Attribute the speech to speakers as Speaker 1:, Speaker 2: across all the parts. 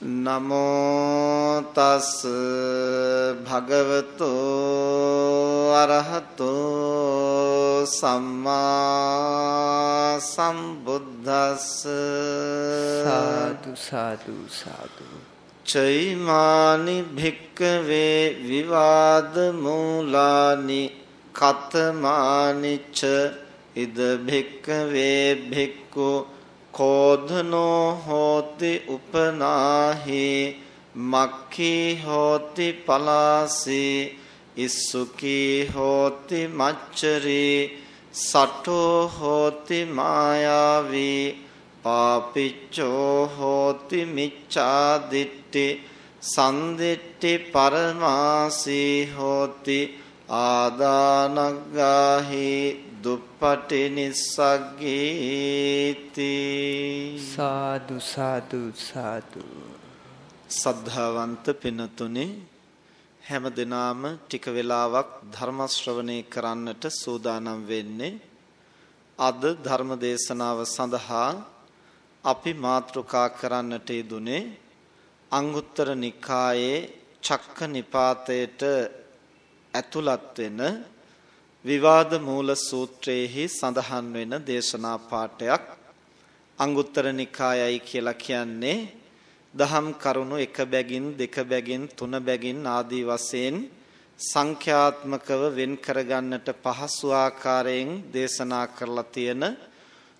Speaker 1: නමෝ තස් භගවතු අරහතෝ සම්මා සම්බුද්දස්ස
Speaker 2: සාදු සාදු සාදු
Speaker 1: චෛමානි භික්කවේ විවාද මූලානි කතමානිච්ච ඉද භික්කවේ භික්ඛු කෝධනෝ හෝති උපනාහි මක්ඛී හෝති පලාසී ඉස්සුකී හෝති මච්චරී සටෝ හෝති මායාවී පාපිච්චෝ හෝති මිච්ඡා දිට්ඨි සන්දිට්ඨි පරමාසී හෝති ආදානග්ගාහි දුප්පටි නිස්සග්ගීති
Speaker 2: සාදු සාදු සාදු.
Speaker 1: සද්ධාවන්ත පිනතුනේ හැම දිනාම ටික වෙලාවක් ධර්ම ශ්‍රවණය කරන්නට සූදානම් වෙන්නේ අද ධර්ම දේශනාව සඳහා අපි මාතෘකා කරන්නට යෙදුනේ අංගුත්තර නිකායේ චක්ක නිපාතයට ඇතුළත් වෙන විවාද මූල සූත්‍රයේහි සඳහන් වෙන දේශනා පාඩයක් අංගුත්තර නිකායයි කියලා කියන්නේ දහම් කරුණු එක බැගින් දෙක බැගින් තුන බැගින් ආදී වශයෙන් සංඛ්‍යාත්මකව වෙන් කරගන්නට පහසු ආකාරයෙන් දේශනා කරලා තියෙන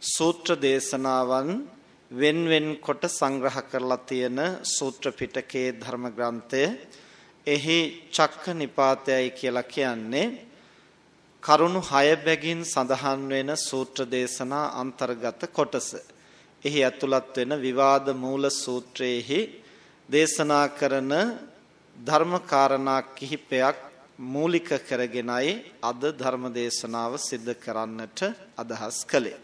Speaker 1: සූත්‍ර දේශනාවන් වෙන් වෙන් කොට සංග්‍රහ කරලා තියෙන සූත්‍ර පිටකයේ ධර්ම ග්‍රන්ථය. එහි චක්ක නිපාතයයි කියලා කියන්නේ කරුණු 6 බැගින් සඳහන් වෙන සූත්‍ර දේශනා අන්තර්ගත කොටස. එහි ඇතුළත් වෙන විවාද මූල සූත්‍රයේහි දේශනා කරන ධර්ම කාරණා කිහිපයක් මූලික කරගෙනයි අද ධර්ම දේශනාව සිද්ධ කරන්නට අදහස් කළේ.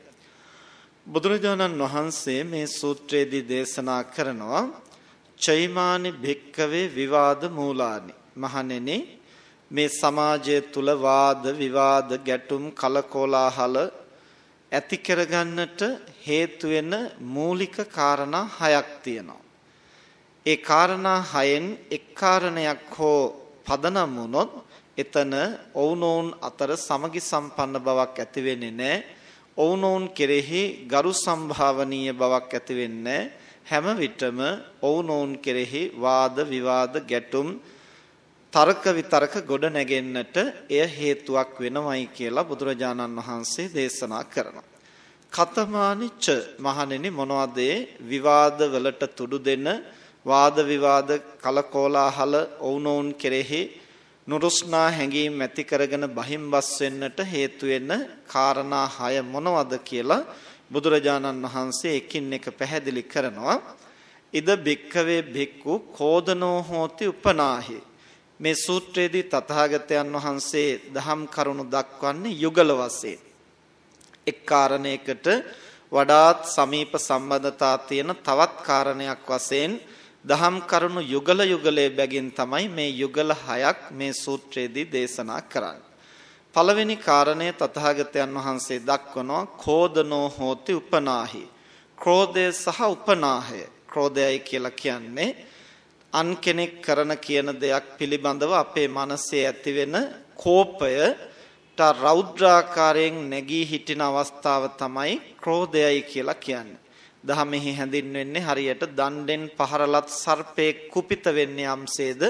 Speaker 1: බුදුරජාණන් වහන්සේ මේ සූත්‍රයේදී දේශනා කරනවා චෛමානි භික්කවේ විවාද මූලානි මහණෙනි මේ සමාජය තුල වාද විවාද ගැටුම් කලකෝලාහල ඇති කරගන්නට හේතු වෙන මූලික කාරණා හයක් තියෙනවා. ඒ කාරණා හයෙන් එක් කාරණයක් හෝ පදනම් වුණොත් එතන ඔවුනෝන් අතර සමගි සම්පන්න බවක් ඇති වෙන්නේ නැහැ. ඔවුනෝන් කෙරෙහි ගරු සම්භාවනීය බවක් ඇති වෙන්නේ හැම විටම ඔවුනෝන් කෙරෙහි වාද විවාද ගැටුම් තර්ක විතර්ක ගොඩ නැගෙන්නට එය හේතුවක් වෙනවයි කියලා බුදුරජාණන් වහන්සේ දේශනා කරනවා. කතමානිච්ච මහණෙනි මොනවද විවාද වලට තුඩු දෙන වාද විවාද කලකෝලාහල වුණෝන් කෙරෙහි නුරුස්නා හැඟීම් ඇති කරගෙන බහිම්බස් වෙන්නට හේතු වෙන කාරණා හය මොනවද කියලා බුදුරජාණන් වහන්සේ එකින් එක පැහැදිලි කරනවා. ඉද බික්කවේ බික්කු කෝදනෝ හෝති උපනාහි මේ සූත්‍රයේදී තථාගතයන් වහන්සේ දහම් කරුණු දක්වන්නේ යුගල වශයෙන් එක් කාරණයකට වඩාත් සමීප සම්බන්ධතා තියෙන තවත් කාරණයක් වශයෙන් දහම් කරුණු යුගල යුගලයේ බැගින් තමයි මේ යුගල හයක් මේ සූත්‍රයේදී දේශනා කරන්නේ. පළවෙනි කාරණය තථාගතයන් වහන්සේ දක්වනවා කෝදනෝ හෝති උපනාහි. ක්‍රෝධය සහ උපනාහය. ක්‍රෝධයයි කියලා කියන්නේ අන් කෙනෙක් කරන කියන දෙයක් පිළිබඳව අපේ මනසේ ඇතිවෙන කෝපය රෞද්‍රාකාරයෙන් නැගී හිටින අවස්ථාව තමයි ක්‍රෝධයයි කියලා කියන්නේ. දහමෙහි හැඳින්වෙන්නේ හරියට දණ්ඩෙන් පහරලත් සර්පේ කුපිත වෙන්නේ යම්සේද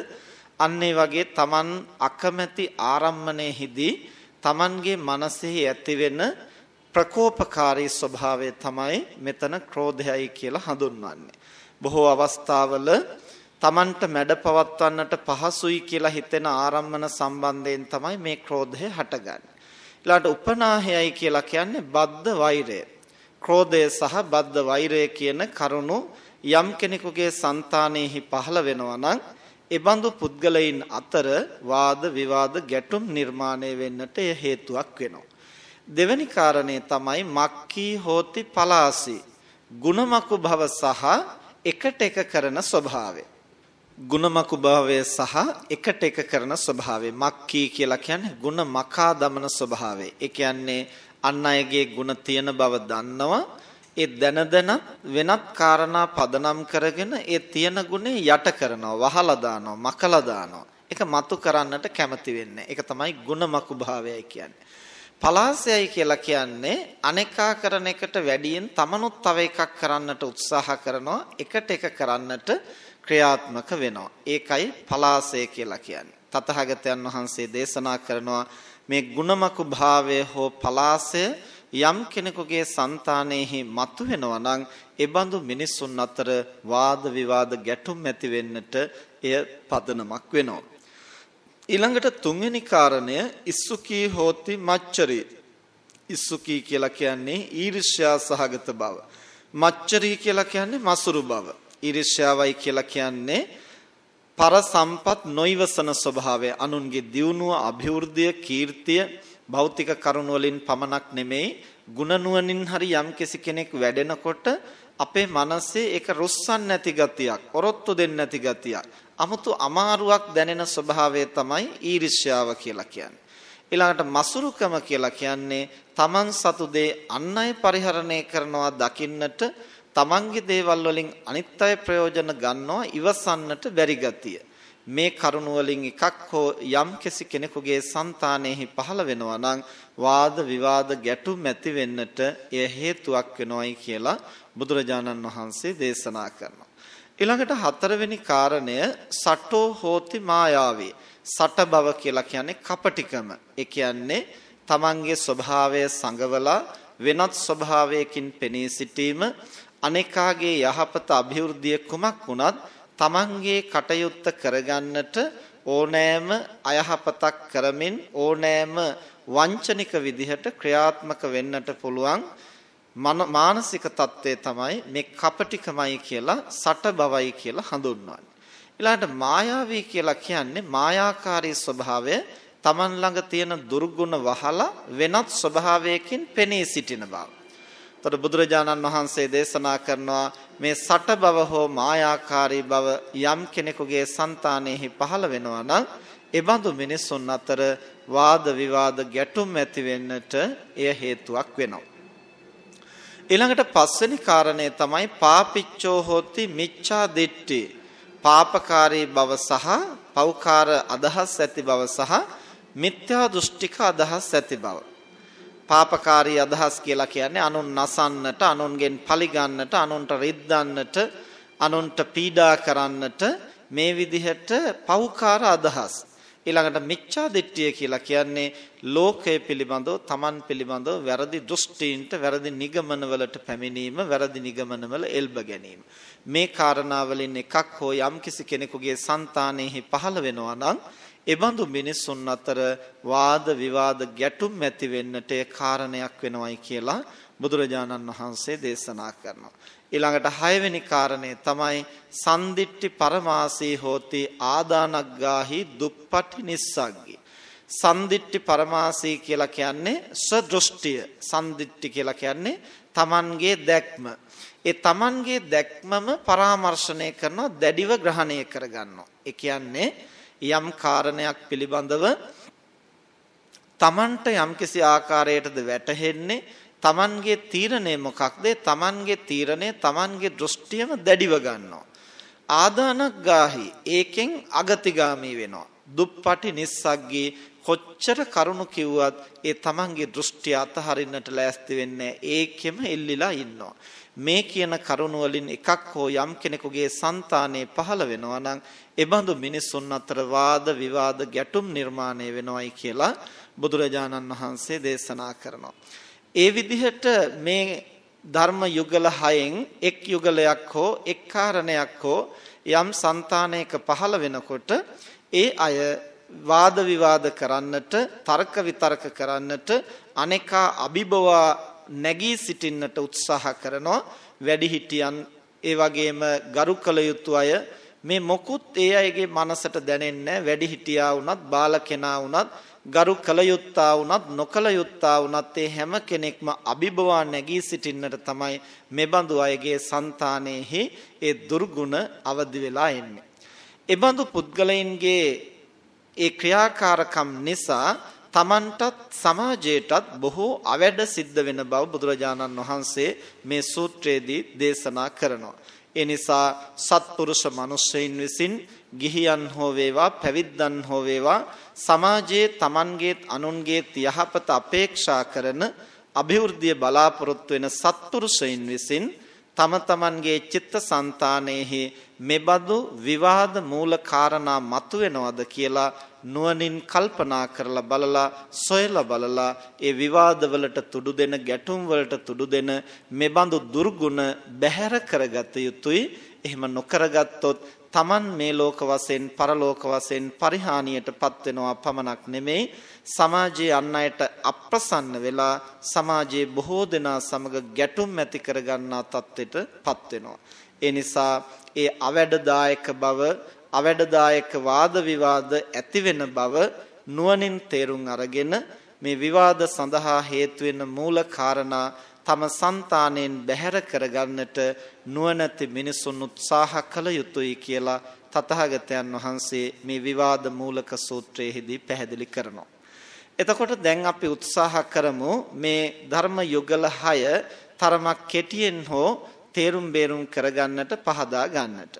Speaker 1: අන්න වගේ Taman අකමැති ආරම්මණයෙහිදී Tamanගේ මනසෙහි ඇතිවෙන ප්‍රකෝපකාරී ස්වභාවය තමයි මෙතන ක්‍රෝධයයි කියලා හඳුන්වන්නේ. බොහෝ අවස්ථාවල Tamanට මැඩ පවත්වන්නට පහසුයි කියලා හිතෙන ආරම්මන සම්බන්ධයෙන් තමයි මේ ක්‍රෝධය හටගන්නේ. ඊළාට උපනාහයයි කියලා කියන්නේ බද්ධ වෛරය. ක්‍රෝධය සහ බද්ධ වෛරය කියන කරුණු යම් කෙනෙකුගේ సంతානෙහි පහළ වෙනවා නම් එබඳු පුද්ගලයින් අතර වාද විවාද ගැටුම් නිර්මාණය වෙන්නට හේතුවක් වෙනවා. දෙවැනි කාරණේ තමයි මක්කී හෝති පලාසි ගුණමකු භව සහ එකට එක කරන ස්වභාවය. ಗುಣමකු භාවය සහ එකට එක කරන ස්වභාවය මක්කී කියලා කියන්නේ ಗುಣ මකා දමන ස්වභාවය. ඒ කියන්නේ අන් අයගේ ಗುಣ තියෙන බව දන්නවා. ඒ දැන දැනත් වෙනත් காரணා පදනම් කරගෙන ඒ තියෙන ගුණේ යට කරනවා, වහලා දානවා, මකලා දානවා. ඒක මතු කරන්නට කැමති වෙන්නේ. ඒක තමයි ಗುಣමකු භාවයයි කියන්නේ. පලාසයයි කියලා කියන්නේ අනේකා කරන එකට වැඩියෙන් තමනුත් තව එකක් කරන්නට උත්සාහ කරනවා, එකට එක කරන්නට ක්‍රියාත්මක වෙනවා. ඒකයි පලාසය කියලා කියන්නේ. තතහගතයන් වහන්සේ දේශනා කරනවා මේ ಗುಣමකු භාවය හෝ පලාසය යම් කෙනෙකුගේ సంతානෙහි මතුවෙනවා නම් ඒබඳු මිනිසුන් අතර වාද විවාද ගැටුම් ඇති වෙන්නට එය පදනමක් වෙනවා. ඊළඟට තුන්වෙනි කාරණය ඉස්සුකී හෝති මච්චරි. ඉස්සුකී කියලා කියන්නේ ඊර්ෂ්‍යා සහගත බව. මච්චරි කියලා කියන්නේ මසුරු බව. ඊර්ෂ්‍යාවයි කියලා කියන්නේ පර සම්පත් නොයවසන ස්වභාවය. අනුන්ගේ දියුණුව અભිවෘද්ධිය කීර්තිය භෞතික කරුණ වලින් පමණක් නෙමෙයි ಗುಣනුවණින් හරි යම්කිසි කෙනෙක් වැඩෙනකොට අපේ මනසේ ඒක රුස්සන් නැති ගතියක් ඔරොත්තු දෙන්න නැති ගතියක් 아무තු අමාරුවක් දැනෙන ස්වභාවය තමයි ඊර්ෂ්‍යාව කියලා කියන්නේ. ඊළඟට මසුරුකම කියලා කියන්නේ Taman සතු දේ අන් අය පරිහරණය කරනවා දකින්නට තමන්ගේ දේවල් වලින් අනිත් අය ප්‍රයෝජන ගන්නවා ඉවසන්නට බැරි ගතිය. මේ කරුණ වලින් එකක් හෝ යම් කෙනෙකුගේ సంతානෙහි පහළ වෙනවා නම් වාද විවාද ගැටුම් ඇති වෙන්නට එය හේතුවක් වෙනවයි කියලා බුදුරජාණන් වහන්සේ දේශනා කරනවා. ඊළඟට හතරවෙනි කාරණය සටෝ හෝති මායාවේ. සට බව කියලා කියන්නේ කපටිකම. ඒ කියන්නේ තමන්ගේ ස්වභාවය සංගවලා වෙනත් ස්වභාවයකින් පෙනී සිටීම අනෙකාගේ යහපත અભිවෘද්ධිය කුමක් වුණත් තමන්ගේ කටයුත්ත කරගන්නට ඕනෑම අයහපතක් කරමින් ඕනෑම වංචනික විදිහට ක්‍රියාත්මක වෙන්නට පුළුවන් මානසික தත්ත්වය තමයි මේ කපටිකමයි කියලා සට බවයි කියලා හඳුන්වන්නේ. ඊළඟට මායාවී කියලා කියන්නේ මායාකාරී ස්වභාවය තමන් ළඟ තියෙන දුර්ගුණ වහලා වෙනත් ස්වභාවයකින් පෙනී සිටින බව. එතකොට බුදුරජාණන් වහන්සේ දේශනා කරනවා මේ සට බව හෝ මායාකාරී බව යම් කෙනෙකුගේ సంతානෙහි පහළ වෙනවා නම් එබඳු මිනිසුන් අතර වාද විවාද ගැටුම් ඇති වෙන්නට එය හේතුවක් වෙනවා. ඊළඟට පස්වෙනි කාරණය තමයි පාපිච්චෝ හොති මිච්ඡා දිට්ඨි. පාපකාරී බව සහ පෞකාර අදහස් ඇති බව සහ මිත්‍යා දෘෂ්ටික අදහස් ඇති බව. පාපකාරී අදහස් කියලා කියන්නේ අනුන් නසන්නට, අනුන්ගෙන් පලිගන්නට, අනුන්ට රිද්දන්නට, අනුන්ට පීඩා කරන්නට මේ විදිහට පෞකාර අදහස්. ඊළඟට මිච්ඡා දිට්ඨිය කියලා කියන්නේ ලෝකය පිළිබඳව, Taman පිළිබඳව වැරදි දෘෂ්ටීන්ට, වැරදි නිගමනවලට පැමිණීම, වැරදි නිගමනවල එල්බ ගැනීම. මේ කාරණාවලින් එකක් හෝ යම්කිසි කෙනෙකුගේ సంతානෙහි පහළ වෙනවා නම් එබඳු මිනිසුන් අතර වාද විවාද ගැටුම් ඇති වෙන්නට කාරණයක් වෙනවයි කියලා බුදුරජාණන් වහන්සේ දේශනා කරනවා. ඊළඟට හයවෙනි කාරණය තමයි සන්දිට්ටි පරමාසී හෝති ආදානග්ගාහි දුප්පටි නිස්සග්ගී. සන්දිට්ටි පරමාසී කියලා කියන්නේ සදෘෂ්ටිය. සන්දිට්ටි කියලා කියන්නේ Tamanගේ දැක්ම. ඒ Tamanගේ දැක්මම පරාමර්ශණය කරනවා දැඩිව ග්‍රහණය කරගන්නවා. ඒ කියන්නේ යම් කාරණයක් පිළිබඳව Tamanට යම්කිසි ආකාරයකටද වැටහෙන්නේ Tamanගේ තීරණය මොකක්ද? Tamanගේ තීරණය Tamanගේ දෘෂ්ටියම දැඩිව ගන්නවා. ආදානක් ගාහි ඒකෙන් අගතිගාමී වෙනවා. දුප්පටි නිස්සග්ගේ කොච්චර කරුණු කිව්වත් ඒ තමන්ගේ දෘෂ්ටි අතහරින්නට ලෑස්ති වෙන්නේ ඒකෙම එල්ලිලා ඉන්නවා මේ කියන කරුණ වලින් එකක් හෝ යම් කෙනෙකුගේ సంతානේ පහළ වෙනවා නම් එබඳු මිනිසුන් අතර වාද විවාද ගැටුම් නිර්මාණය වෙනවයි කියලා බුදුරජාණන් වහන්සේ දේශනා කරනවා. ඒ විදිහට මේ ධර්ම යුගල හයෙන් එක් යුගලයක් හෝ එක් කාරණයක් හෝ යම් సంతානයක පහළ වෙනකොට ඒ අය වාද විවාද කරන්නට තර්ක විතර්ක කරන්නට අනේකා අභිබවා නැගී සිටින්නට උත්සාහ කරනවා වැඩිහිටියන් ඒ වගේම ගරු කළ යුතු අය මේ මොකුත් ඒ අයගේ මනසට දැනෙන්නේ වැඩිහිටියා වුණත් බාල කෙනා වුණත් ගරු කළ යුත්තා වුණත් නොකළ යුත්තා වුණත් ඒ හැම කෙනෙක්ම අභිබවා නැගී සිටින්නට තමයි මෙබඳු අයගේ సంతානෙහි ඒ දුර්ගුණ අවදි වෙලා එන්නේ. එබඳු පුද්ගලයන්ගේ ඒ ක්‍රියාකාරකම් නිසා තමන්ටත් සමාජයටත් බොහෝ අවැඩ සිද්ධ වෙන බව බුදුරජාණන් වහන්සේ මේ සූත්‍රයේදී දේශනා කරනවා. ඒ නිසා සත්පුරුෂ මිනිසෙයින් විසින් ගිහියන් හෝ වේවා පැවිද්දන් හෝ වේවා සමාජයේ Tamangeet අනුන්ගේත් යහපත අපේක්ෂා කරන અભිවෘද්ධිය බලාපොරොත්තු වෙන සත්පුරුෂයින් විසින් තම තමන්ගේ චිත්තසංතානෙහි මෙබඳු විවාද මූල කාරණා මතුවෙනවද කියලා නුවණින් කල්පනා කරලා බලලා සොයලා බලලා ඒ විවාදවලට තුඩු දෙන ගැටුම් වලට තුඩු දෙන මෙබඳු දුර්ගුණ බැහැර කරගත යුතුයි. එහෙම නොකරගත්තොත් Taman මේ ලෝක වශයෙන් පරලෝක වශයෙන් පරිහානියටපත් වෙනවා පමණක් නෙමෙයි. සමාජයේ අන් අයට අප්‍රසන්න වෙලා සමාජයේ බොහෝ දෙනා සමග ගැටුම් ඇති කරගන්නා තත්ත්වයටපත් වෙනවා ඒ නිසා ඒ අවැඩදායක බව අවැඩදායක වාද විවාද ඇති වෙන බව නුවණින් තේරුම් අරගෙන මේ විවාද සඳහා හේතු වෙන මූල කාරණා තම సంతාණයෙන් බැහැර කරගන්නට නුවණැති මිනිසුන් උත්සාහ කළ යුතුයි කියලා තථාගතයන් වහන්සේ මේ විවාද මූලක සූත්‍රයේදී පැහැදිලි කරනවා. එතකොට දැන් අපි උත්සාහ කරමු මේ ධර්ම යුගල 6 තරමක් කෙටියෙන් හෝ තේරුම් බේරුම් කරගන්නට පහදා ගන්නට.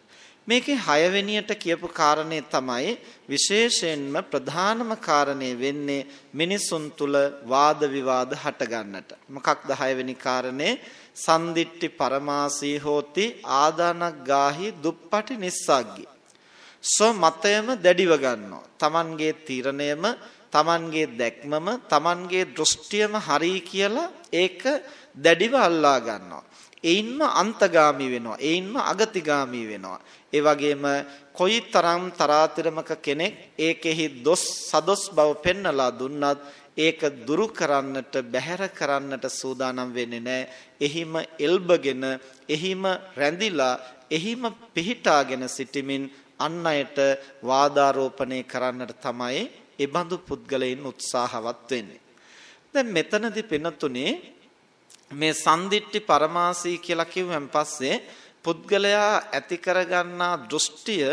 Speaker 1: මේකේ 6 වෙනියට කියපු කාරණේ තමයි විශේෂයෙන්ම ප්‍රධානම කාරණේ වෙන්නේ මිනිසුන් තුල වාද විවාද හට ගන්නට. මොකක්ද 6 වෙනි කාරණේ? සන්දිට්ටි පරමාසී හෝති ආදානග්ගාහි දුප්පටි නිස්සග්ගි. සෝ මතයම දැඩිව ගන්නවා. Tamanගේ තීරණයම Tamanගේ දැක්මම Tamanගේ දෘෂ්ටියම හරි කියලා ඒක දැඩිව අල්ලා ගන්නවා. ඒින්ම අන්තගාමි වෙනවා. ඒින්ම අගතිගාමි වෙනවා. ඒ වගේම කොයිතරම් තරාතිරමක කෙනෙක් ඒකෙහි දොස් සදොස් බව පෙන්නලා දුන්නත් ඒක දුරු කරන්නට බැහැර කරන්නට සූදානම් වෙන්නේ නැහැ. එහිම එල්බගෙන එහිම රැඳිලා එහිම පිහිටාගෙන සිටමින් අන් අයට වාදාරෝපණය කරන්නට තමයි ඒ බඳු පුද්ගලයන් උත්සාහවත් වෙන්නේ. දැන් මෙතනදී පිනතුනේ මේ සන්දිට්ටි පරමාසී කියලා කිව්වන් පස්සේ පුද්ගලයා ඇති කරගන්නා දෘෂ්ටිය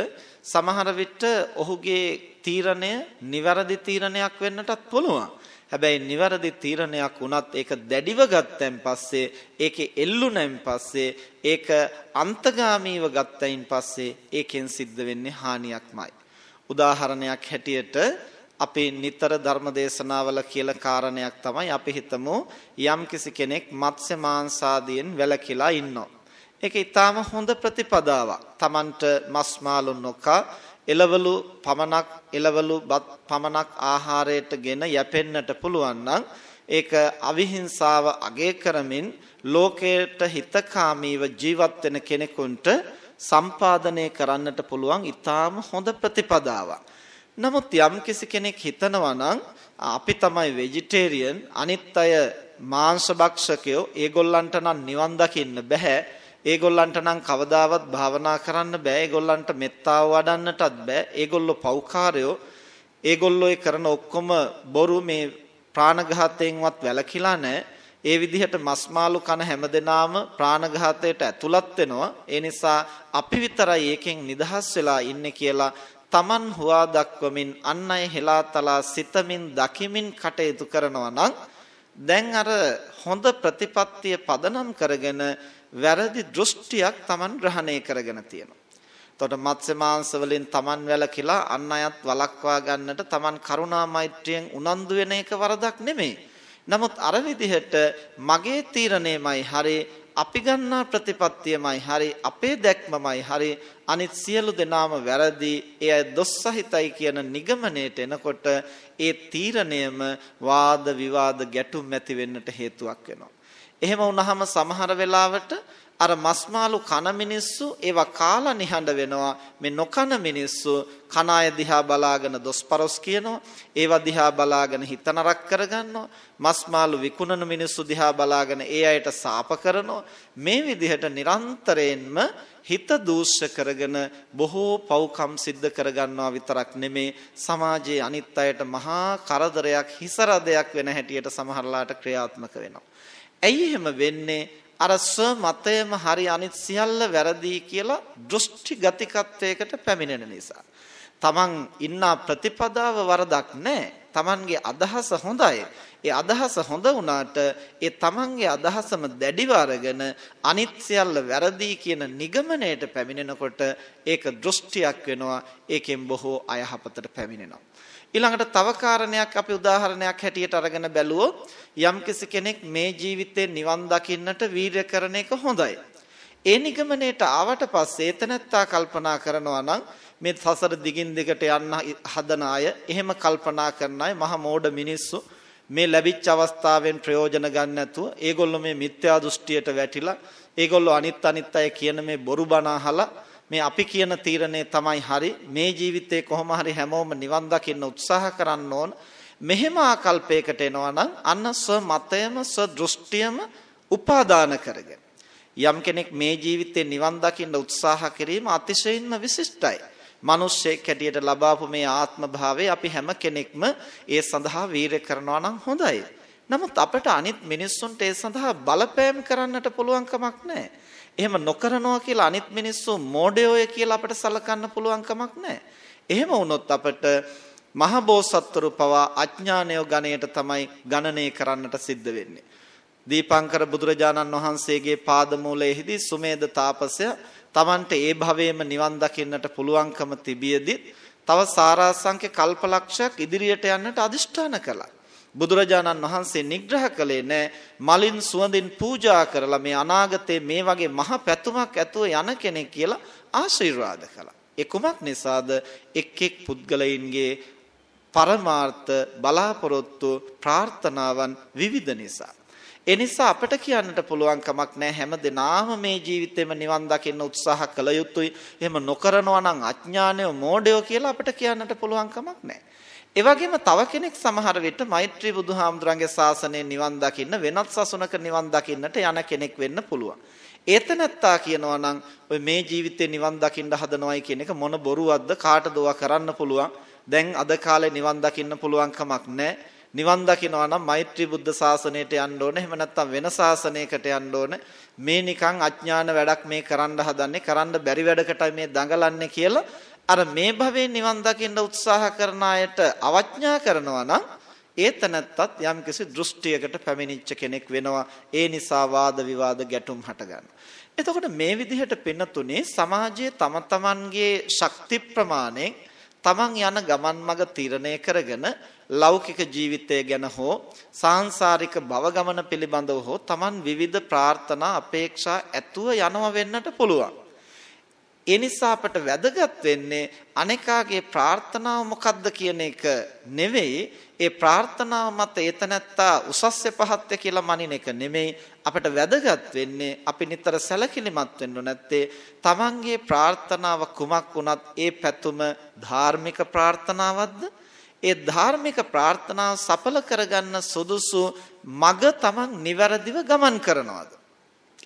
Speaker 1: සමහර විට ඔහුගේ තීරණය නිවැරදි තීරණයක් වෙන්නටත් පුළුවන්. හැබැයි නිවැරදි තීරණයක් වුණත් ඒක දැඩිව ගත්තන් පස්සේ ඒකේ එල්ලුණෙන් පස්සේ ඒක අන්තගාමීව ගත්තයින් පස්සේ ඒකෙන් සිද්ධ වෙන්නේ හානියක්මයි. උදාහරණයක් හැටියට අපේ නිතර ධර්ම දේශනාවල කියලා කාරණයක් තමයි අපි හිතමු යම්කිසි කෙනෙක් මත්ස්‍ය මාංශාදියෙන් වැළකීලා ඉන්නවා. ඒක ඊටාම හොඳ ප්‍රතිපදාවක්. Tamanට මස් මාළු නොකා එළවලු පමණක් එළවලු බත් පමණක් ආහාරයටගෙන යැපෙන්නට පුළුවන් නම් ඒක අවිහිංසාව අගය කරමින් ලෝකයට හිතකාමීව ජීවත් වෙන කෙනෙකුට සම්පාදනය කරන්නට පුළුවන් ඊටාම හොඳ ප්‍රතිපදාවක්. නමුත් යම්කිසි කෙනෙක් හිතනවා නම් අපි තමයි වෙජිටේරියන් අනිත් අය මාංශ භක්ෂකයෝ ඒගොල්ලන්ට නම් නිවන් දකින්න බෑ ඒගොල්ලන්ට නම් කවදාවත් භාවනා කරන්න බෑ ඒගොල්ලන්ට මෙත්තාව වඩන්නටත් බෑ ඒගොල්ලෝ පෞකාරයෝ. ඒගොල්ලෝ කරන ඔක්කොම බොරු මේ ප්‍රාණඝාතයෙන්වත් වැළකීලා නැහැ. ඒ විදිහට මස් මාළු කන හැමදෙනාම ප්‍රාණඝාතයට ඇතුළත් වෙනවා. ඒ නිසා අපි විතරයි ඒකෙන් නිදහස් වෙලා ඉන්නේ කියලා Taman හුවා දක්වමින් අන් අය හෙලාතලා සිතමින් දකිමින් කටයුතු කරනවා නම් දැන් අර හොඳ ප්‍රතිපත්තිය පදනම් කරගෙන වැරදි දෘෂ්ටියක් Taman ග්‍රහණය කරගෙන තියෙනවා. එතකොට මත්ස්‍ය මාංශ වලින් Taman වැළකීලා අන් අයත් වළක්වා ගන්නට Taman කරුණා මෛත්‍රියෙන් උනන්දු වෙන එක වරදක් නෙමෙයි. නමුත් අර විදිහට මගේ තීරණයමයි හරි අපි ගන්නා ප්‍රතිපත්තියමයි හරි අපේ දැක්මමයි හරි අනිත් සියලු දෙනාම වැරදි එය දොස් සහිතයි කියන නිගමනයට එනකොට ඒ තීරණයම වාද විවාද ගැටුම් ඇති වෙන්නට හේතුවක් වෙනවා. එහෙම වුණාම සමහර වෙලාවට අර මස්මාළු කන මිනිස්සු ඒවා කාලා නිහඬ වෙනවා. මේ නොකන මිනිස්සු කන අය දිහා බලාගෙන දොස්පරොස් කියනවා. ඒවා දිහා බලාගෙන හිත නරක කරගන්නවා. මස්මාළු විකුණන මිනිස්සු දිහා බලාගෙන ඒ අයට සාප කරනවා. මේ විදිහට නිරන්තරයෙන්ම හිත දූෂ්‍ය කරගෙන බොහෝ පව්කම් සිද්ධ කරගන්නවා විතරක් නෙමේ. සමාජයේ අනිත් අයට මහා කරදරයක් හිසරදයක් වෙන හැටියට සමහරලාට ක්‍රියාත්මක වෙනවා. ඇයි එහෙම වෙන්නේ? අර ස්ව මතයම හරි අනිත් සියල්ල වැරදි කියලා දෘෂ්ටි ගතිකත්වයකට පැමිණෙන නිසා. Taman ඉන්න ප්‍රතිපදාව වරදක් නැහැ. Tamanගේ අදහස හොඳයි. ඒ අදහස හොඳ වුණාට ඒ Tamanගේ අදහසම දැඩිව අරගෙන අනිත් සියල්ල වැරදි කියන නිගමනයට පැමිණෙනකොට ඒක දෘෂ්ටියක් වෙනවා. ඒකෙන් බොහෝ අයහපතට පැමිණෙනවා. ඊළඟට තව කාරණයක් අපි උදාහරණයක් හැටියට අරගෙන බැලුවොත් යම්කිසි කෙනෙක් මේ ජීවිතේ නිවන් දකින්නට වීරය කරන එක හොඳයි. ඒ නිගමනයට ආවට පස්සේ එතනත්තා කල්පනා කරනවා නම් මේ සසර දිගින් දිගට යන්න හදන අය එහෙම කල්පනා කරන අය මහා මෝඩ මිනිස්සු මේ ලැබිච්ච අවස්ථාවෙන් ප්‍රයෝජන ගන්න නැතුව ඒගොල්ලෝ මේ මිත්‍යා දෘෂ්ටියට වැටිලා ඒගොල්ලෝ අනිත් අනිත් අය කියන මේ බොරු බණ අහලා මේ අපි කියන තීරණය තමයි හරි මේ ජීවිතේ කොහොම හරි හැමෝම නිවන් දකින්න උත්සාහ කරන්න ඕන මෙහෙම ආකල්පයකට එනවා නම් අන්න ස්ව මතයම ස්ව දෘෂ්ටියම උපාදාන කරගෙන යම් කෙනෙක් මේ ජීවිතේ නිවන් දකින්න උත්සාහ කිරීම අතිශයින්ම විශිෂ්ටයි. මිනිස්සෙක් හැටියට ලබාපු මේ ආත්ම භාවය අපි හැම කෙනෙක්ම ඒ සඳහා වීරය කරනවා නම් හොඳයි. නමුත් අපට අනිත් මිනිස්සුන්ට ඒ සඳහා බලපෑම් කරන්නට පුළුවන් කමක් නැහැ. එහෙම නොකරනවා කියලා අනිත් මිනිස්සු මෝඩයෝය කියලා අපිට සලකන්න පුළුවන් කමක් නැහැ. එහෙම වුණොත් අපිට මහ බෝසත්වරු පවා අඥානය ගණයට තමයි ගණනය කරන්නට සිද්ධ වෙන්නේ. දීපංකර බුදුරජාණන් වහන්සේගේ පාදමූලයේදී සුමේද තාපසය Tamante ඒ භවයේම නිවන් දකින්නට පුළුවන්කම තිබියදී තව සාරාංශක කල්පලක්ෂයක් ඉදිරියට යන්නට අදිෂ්ඨාන කළා. බුදුරජාණන් වහන්සේ නිග්‍රහ කළේ නෑ මලින් සුවඳින් පූජා කරලා මේ අනාගතේ මේ වගේ මහ පැතුමක් ඇතුව යන කෙනෙක් කියලා ආශිර්වාද කළා. ඒ කුමක් නිසාද එක් එක් පුද්ගලයින්ගේ පරමාර්ථ බලාපොරොත්තු ප්‍රාර්ථනාවන් විවිධ නිසා. ඒ නිසා අපට කියන්නට පුළුවන් කමක් නැහැ හැම දිනාම මේ ජීවිතේම නිවන් දකින්න උත්සාහ කළ යුතුයි. එහෙම නොකරනවා නම් අඥානය මෝඩයෝ කියලා අපට කියන්නට පුළුවන් කමක් නැහැ. ඒ වගේම තව කෙනෙක් සමහර විට මෛත්‍රී බුදුහාමුදුරන්ගේ ශාසනයෙන් නිවන් දකින්න වෙනත් සසුනක නිවන් දකින්නට යන කෙනෙක් වෙන්න පුළුවන්. ඒතනත්තා කියනවා නම් ඔය මේ ජීවිතේ නිවන් දකින්න හදනවයි කියන එක මොන බොරුවක්ද කාටද කරන්න පුළුවන්. දැන් අද කාලේ නිවන් දකින්න පුළුවන් කමක් නැහැ. නිවන් දකිනවා නම් මෛත්‍රී බුද්ධ ශාසනයට යන්න ඕනේ. එහෙම නැත්නම් වෙන ශාසනයකට යන්න ඕනේ. මේ නිකන් අඥාන වැඩක් මේ කරන්න හදන්නේ කරන්න බැරි වැඩකටයි මේ දඟලන්නේ කියලා අර මේ භවයේ නිවන් දකින්න උත්සාහ කරන අයට අවඥා කරනවා නම් ඒතනත්තත් යම්කිසි දෘෂ්ටියකට පැමිණිච්ච කෙනෙක් වෙනවා. ඒ නිසා වාද විවාද ගැටුම් හටගන්නවා එතකොට මේ විදිහට පෙන්නතුනේ සමාජයේ තම තමන්ගේ ශක්ති ප්‍රමාණයෙන් තමන් යන ගමන් මඟ තීරණය කරගෙන ලෞකික ජීවිතය ගැන හෝ සාංශාරික භව ගමන පිළිබඳව හෝ තමන් විවිධ ප්‍රාර්ථනා අපේක්ෂා ඇතුව යනවා වෙන්නට පුළුවන්. ඒ නිසා අපට වැදගත් වෙන්නේ අනේකාගේ ප්‍රාර්ථනාව මොකක්ද කියන එක නෙවෙයි. ඒ ප්‍රාර්ථනාව මත ඒතනත්තා උසස්ය පහත්ය කියලා මනින එක නෙමෙයි. අපට වැදගත් වෙන්නේ අපි නිතර සැලකිලිමත් වෙන්න නැත්තේ තමන්ගේ ප්‍රාර්ථනාව කුමක් වුණත් ඒ පැතුම ධාර්මික ප්‍රාර්ථනාවක්ද? ඒ ධාර්මික ප්‍රාර්ථනාව සඵල කරගන්න සුදුසු මග තමන් නිවැරදිව ගමන් කරනවාද?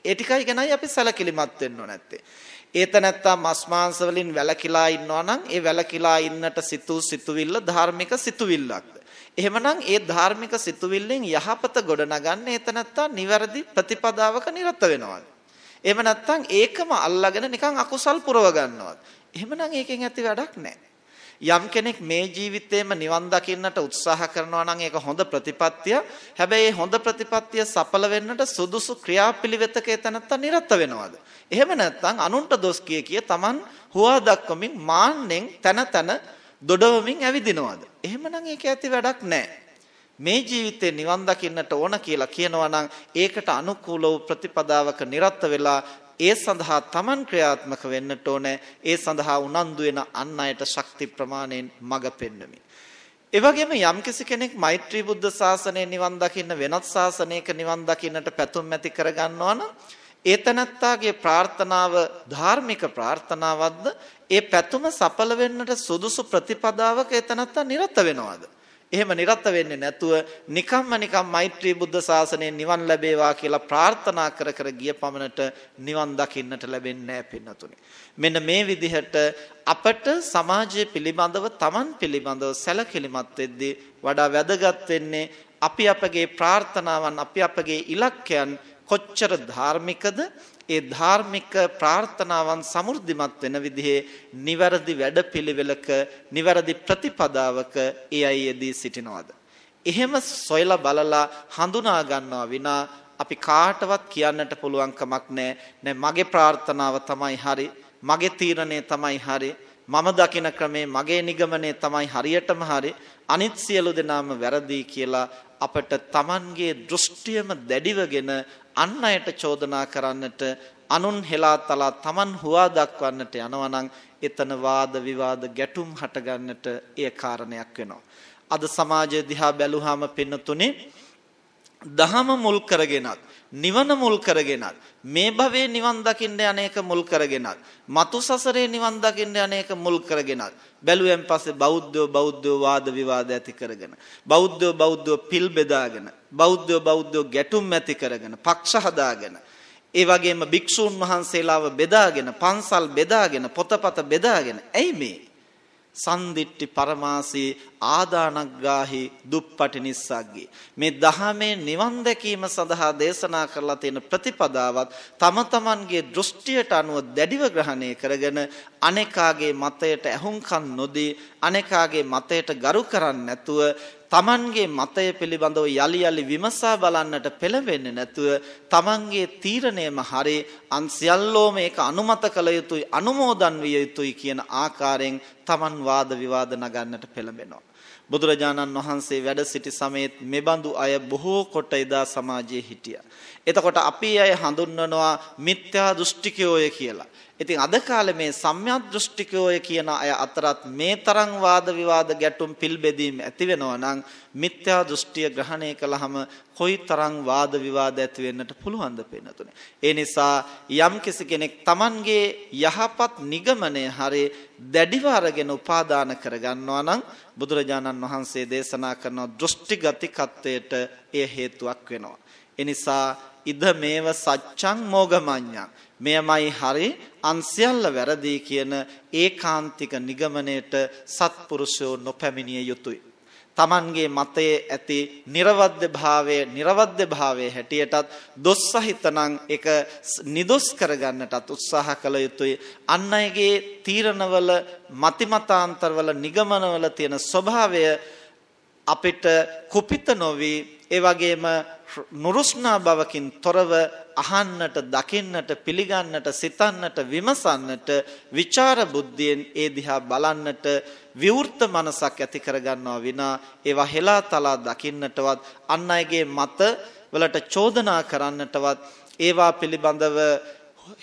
Speaker 1: ඒ ටිකයි ගැනයි අපි සැලකිලිමත් වෙන්න නැත්තේ. ඒතනත්තා මස් මාංශ වලින් වැළකීලා ඉන්නවා නම් ඒ වැළකීලා ඉන්නට සිතූ සිතුවිල්ල ධාර්මික සිතුවිල්ලක්ද එහෙමනම් ඒ ධාර්මික සිතුවිල්ලෙන් යහපත ගොඩනගන්න එතනත්තා නිවැරදි ප්‍රතිපදාවක නිරත වෙනවද? එහෙම නැත්නම් ඒකම අල්ලාගෙන නිකන් අකුසල් පුරව ගන්නවද? එහෙමනම් ඒකෙන් ඇති වැඩක් නැහැ. යම් කෙනෙක් මේ ජීවිතේම නිවන් දකින්නට උත්සාහ කරනවා නම් ඒක හොඳ ප්‍රතිපත්තිය. හැබැයි හොඳ ප්‍රතිපත්තිය සඵල වෙන්නට සුදුසු ක්‍රියාපිළිවෙතක එතනත්ත නිරත වෙනවද? එහෙම නැත්නම් අනුන්ට දොස් කිය කිය Taman හුවා දක්වමින් මාන්නෙන් තන තන දොඩවමින් ඇවිදිනවද? එහෙමනම් ඒක ඇති වැඩක් නැහැ. මේ ජීවිතේ නිවන් දකින්නට ඕන කියලා කියනවා නම් ඒකට අනුකූල වූ ප්‍රතිපදාවක නිරත වෙලා ඒ සඳහා Taman ක්‍රියාත්මක වෙන්නට ඕනේ. ඒ සඳහා උනන්දු වෙන අන් අයට ශක්ති ප්‍රමාණයෙන් මඟ පෙන්වමි. ඒ වගේම යම්කිසි කෙනෙක් මෛත්‍රී බුද්ධ ශාසනය නිවන් දකින්න වෙනත් ශාසනයක නිවන් දකින්නට පැතුම් ඇති කරගන්නවා නම් ඒ තනත්තාගේ ප්‍රාර්ථනාව ධාර්මික ප්‍රාර්ථනාවක්ද ඒ පැතුම සඵල වෙන්නට සුදුසු ප්‍රතිපදාවක ඒ තනත්තා නිරත වෙනවද එහෙම නිරත වෙන්නේ නැතුව නිකම්ම නිකම් මෛත්‍රී බුද්ධ ශාසනයෙන් නිවන් ලැබේවා කියලා ප්‍රාර්ථනා කර කර ගිය පමණට නිවන් දකින්නට ලැබෙන්නේ නැහැ පින්නතුනි. මෙන්න මේ විදිහට අපට සමාජය පිළිබඳව Taman පිළිබඳව සැලකිලිමත් වෙද්දී වඩා වැදගත් වෙන්නේ අපි අපගේ ප්‍රාර්ථනාවන් අපි අපගේ ඉලක්කයන් කොච්චර ධාර්මිකද ඒ ධාර්මික ප්‍රාර්ථනාවන් සමෘද්ධිමත් වෙන විදිහේ නිවැරදි වැඩපිළිවෙලක නිවැරදි ප්‍රතිපදාවක ඒ අය යෙදී සිටිනවද? එහෙම සොයලා බලලා හඳුනා ගන්නවා විනා අපි කාටවත් කියන්නට පුළුවන් කමක් නැහැ නෑ මගේ ප්‍රාර්ථනාව තමයි හරි මගේ තීරණය තමයි හරි මම දකින ක්‍රමේ මගේ නිගමනය තමයි හරියටම හරි අනිත් සියලු දෙනාම වැරදි කියලා අපට Tamanගේ දෘෂ්ටියම දැඩිවගෙන අන් අයට චෝදනා කරන්නට අනුන් හෙලා තලා Taman හුවා දක්වන්නට යනවා නම් එතන වාද විවාද ගැටුම් හටගන්නට ඒ කාරණයක් වෙනවා. අද සමාජය දිහා බැලුවාම පින්නතුනේ දහම මුල් කරගෙනත් නිවන මුල් කරගෙනත් මේ භවයේ නිවන් දකින්න අනේක මුල් කරගෙනත් මතු සසරේ නිවන් දකින්න අනේක මුල් කරගෙනත් බැලුවෙන් පස්සේ බෞද්ධයෝ බෞද්ධයෝ වාද විවාද ඇති කරගෙන බෞද්ධයෝ බෞද්ධයෝ පිල් බෙදාගෙන බෞද්ධයෝ බෞද්ධයෝ ගැටුම් ඇති කරගෙන පක්ෂ හදාගෙන ඒ වගේම භික්ෂූන් වහන්සේලාව බෙදාගෙන පන්සල් බෙදාගෙන පොතපත බෙදාගෙන ඇයි මේ? සන්දිට්ටි පරමාසී ආදානග්ගාහි දුප්පටි නිස්සග්ගේ. මේ දහමේ නිවන් දැකීම සඳහා දේශනා කරලා තියෙන ප්‍රතිපදාවත් තම තමන්ගේ දෘෂ්ටියට අනුව දැඩිව ග්‍රහණය කරගෙන අනේකාගේ මතයට ඇහුම්කන් නොදී අනේකාගේ මතයට ගරු කරන්නේ නැතුව තමන්ගේ මතය පිළිබඳව යලි යලි විමසා බලන්නට පෙළඹෙන්නේ නැතුව තමන්ගේ තීරණයම හරි අන් සියල්ලෝම ඒක අනුමත කළ යුතුයි අනුමෝදන් විය යුතුයි කියන ආකාරයෙන් තමන් වාද විවාද නගන්නට පෙළඹෙනවා. බුදුරජාණන් වහන්සේ වැඩ සිටි සමයේත් මෙබඳු අය බොහෝ කොට එදා සමාජයේ හිටියා. එතකොට අපි අය හඳුන්වනවා මිත්‍යා දෘෂ්ටිකයෝය කියලා. ඉතින් අද කාලේ මේ සම්‍යක් දෘෂ්ටිකයෝය කියන අය අතරත් මේ තරම් වාද විවාද ගැටුම් පිල්බෙදීම් ඇති වෙනවා නම් මිත්‍යා දෘෂ්ටිය ග්‍රහණය කළාම කොයිතරම් වාද විවාද ඇති වෙන්නට පුළුවන්ද පෙන්නතුනේ. ඒ නිසා යම් කෙනෙක් Tamanගේ යහපත් නිගමනය හරි දැඩිව අරගෙන උපාදාන කරගන්නවා නම් බුදුරජාණන් වහන්සේ දේශනා කරන දෘෂ්ටිගතිකත්වයට එය හේතුවක් වෙනවා. එනිසා ඉද මේව සච්ඡං මෝගමඤ්ඤං මෙයමයි හරි අන්සියල්ල වැරදි කියන ඒකාන්තික නිගමනයට සත්පුරුෂෝ නොපැමිණිය යුතුය. Tamanගේ මතයේ ඇති නිර්වද්‍ය භාවය නිර්වද්‍ය භාවයේ හැටියටත් දොස් සහිතනම් ඒක නිදොස් කරගන්නටත් උත්සාහ කළ යුතුයි. අන් අයගේ තීරණවල මතිමතාන්තරවල නිගමනවල තියෙන ස්වභාවය අපිට කුපිත නොවි ඒ වගේම නුරුස්නා බවකින් තොරව අහන්නට දකින්නට පිළිගන්නට සිතන්නට විමසන්නට විචාර බුද්ධියෙන් ඒ දිහා බලන්නට විවෘත මනසක් ඇති කරගන්නවා විනා ඒවා හෙලා තලා දකින්නටවත් අන් අයගේ මත වලට චෝදනා කරන්නටවත් ඒවා පිළිබඳව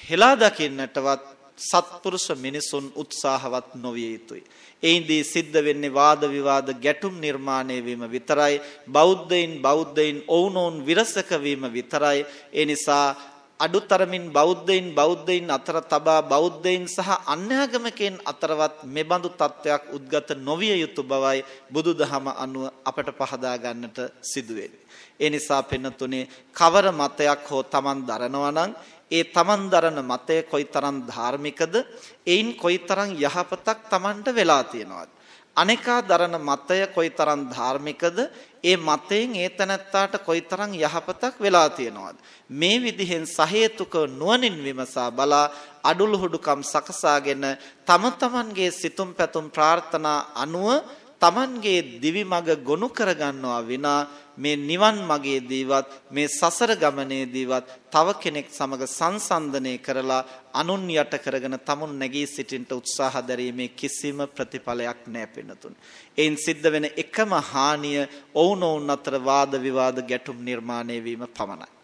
Speaker 1: හෙලා දකින්නටවත් සත්පුරුෂ මිනිසුන් උත්සාහවත් නොවිය යුතුයි. එයින්දී සිද්ධ වෙන්නේ වාද විවාද ගැටුම් නිර්මාණය වීම විතරයි. බෞද්ධයින් බෞද්ධයින් ඔවුනොවුන් විරසක වීම විතරයි. ඒ නිසා අඩුතරමින් බෞද්ධයින් බෞද්ධයින් අතර තබා බෞද්ධයින් සහ අන්‍යාගමිකයන් අතරවත් මෙබඳු තත්වයක් උද්ගත නොවිය යුතු බවයි බුදුදහම අනුව අපට පහදා ගන්නට සිදුවෙන්නේ. ඒ නිසා පෙන්නතුනේ කවර මතයක් හෝ Taman දරනවා නම් ඒ තමන් දරන මතය කොයිතරම් ධාර්මිකද එයින් කොයිතරම් යහපතක් තමන්ට වෙලා තියෙනවද අනේකා දරන මතය කොයිතරම් ධාර්මිකද? ඒ මතයෙන් ඒ තනත්තාට කොයිතරම් යහපතක් වෙලා තියෙනවද? මේ විදිහෙන් සහේතුක නුවණින් විමසා බලා අඩුලුහුඩුකම් සකසාගෙන තම තමන්ගේ සිතුම් පැතුම් ප්‍රාර්ථනා අනුව තමන්ගේ දිවි මඟ ගොනු කරගන්නවා විනා මේ නිවන් මගේදීවත් මේ සසර ගමනේදීවත් තව කෙනෙක් සමග සංසන්දනය කරලා අනුන් යට කරගෙන tamun නැගී සිටින්න උත්සාහ දැරීමේ කිසිම ප්‍රතිඵලයක් නැහැ පින්නතුන්. එයින් සිද්ධ වෙන එකම හානිය ඔවුනොවුන් අතර වාද විවාද ගැටුම් නිර්මාණය වීම පමණයි.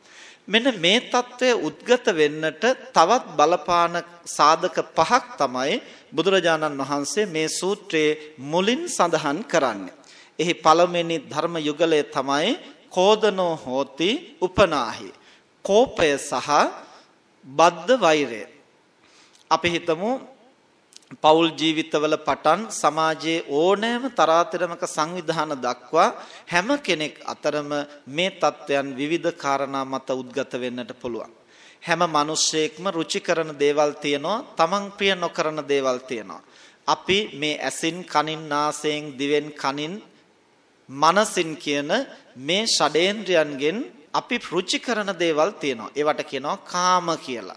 Speaker 1: මෙන්න මේ తත්වය උද්ගත වෙන්නට තවත් බලපාන සාධක පහක් තමයි බුදුරජාණන් වහන්සේ මේ සූත්‍රයේ මුලින් සඳහන් කරන්නේ. එහි පළවෙනි ධර්ම යුගලය තමයි කෝදනෝ හෝති උපනාහි. කෝපය සහ බද්ධ වෛරය. අපි හිතමු පෞල් ජීවිතවල පටන් සමාජයේ ඕනෑම තරාතිරමක සංවිධාන දක්වා හැම කෙනෙක් අතරම මේ தත්වයන් විවිධ කාරණා මත උද්ගත වෙන්නට පුළුවන්. හැම මිනිස්සෙක්ම රුචි කරන දේවල් තියෙනවා, තමන් ප්‍රිය නොකරන දේවල් තියෙනවා. අපි මේ ඇසින්, කනින්, නාසයෙන්, දිවෙන්, කනින්, මනසින් කියන මේ ෂඩේන්ද්‍රයන්ගෙන් අපි රුචි කරන දේවල් තියෙනවා. ඒවට කියනවා කාම කියලා.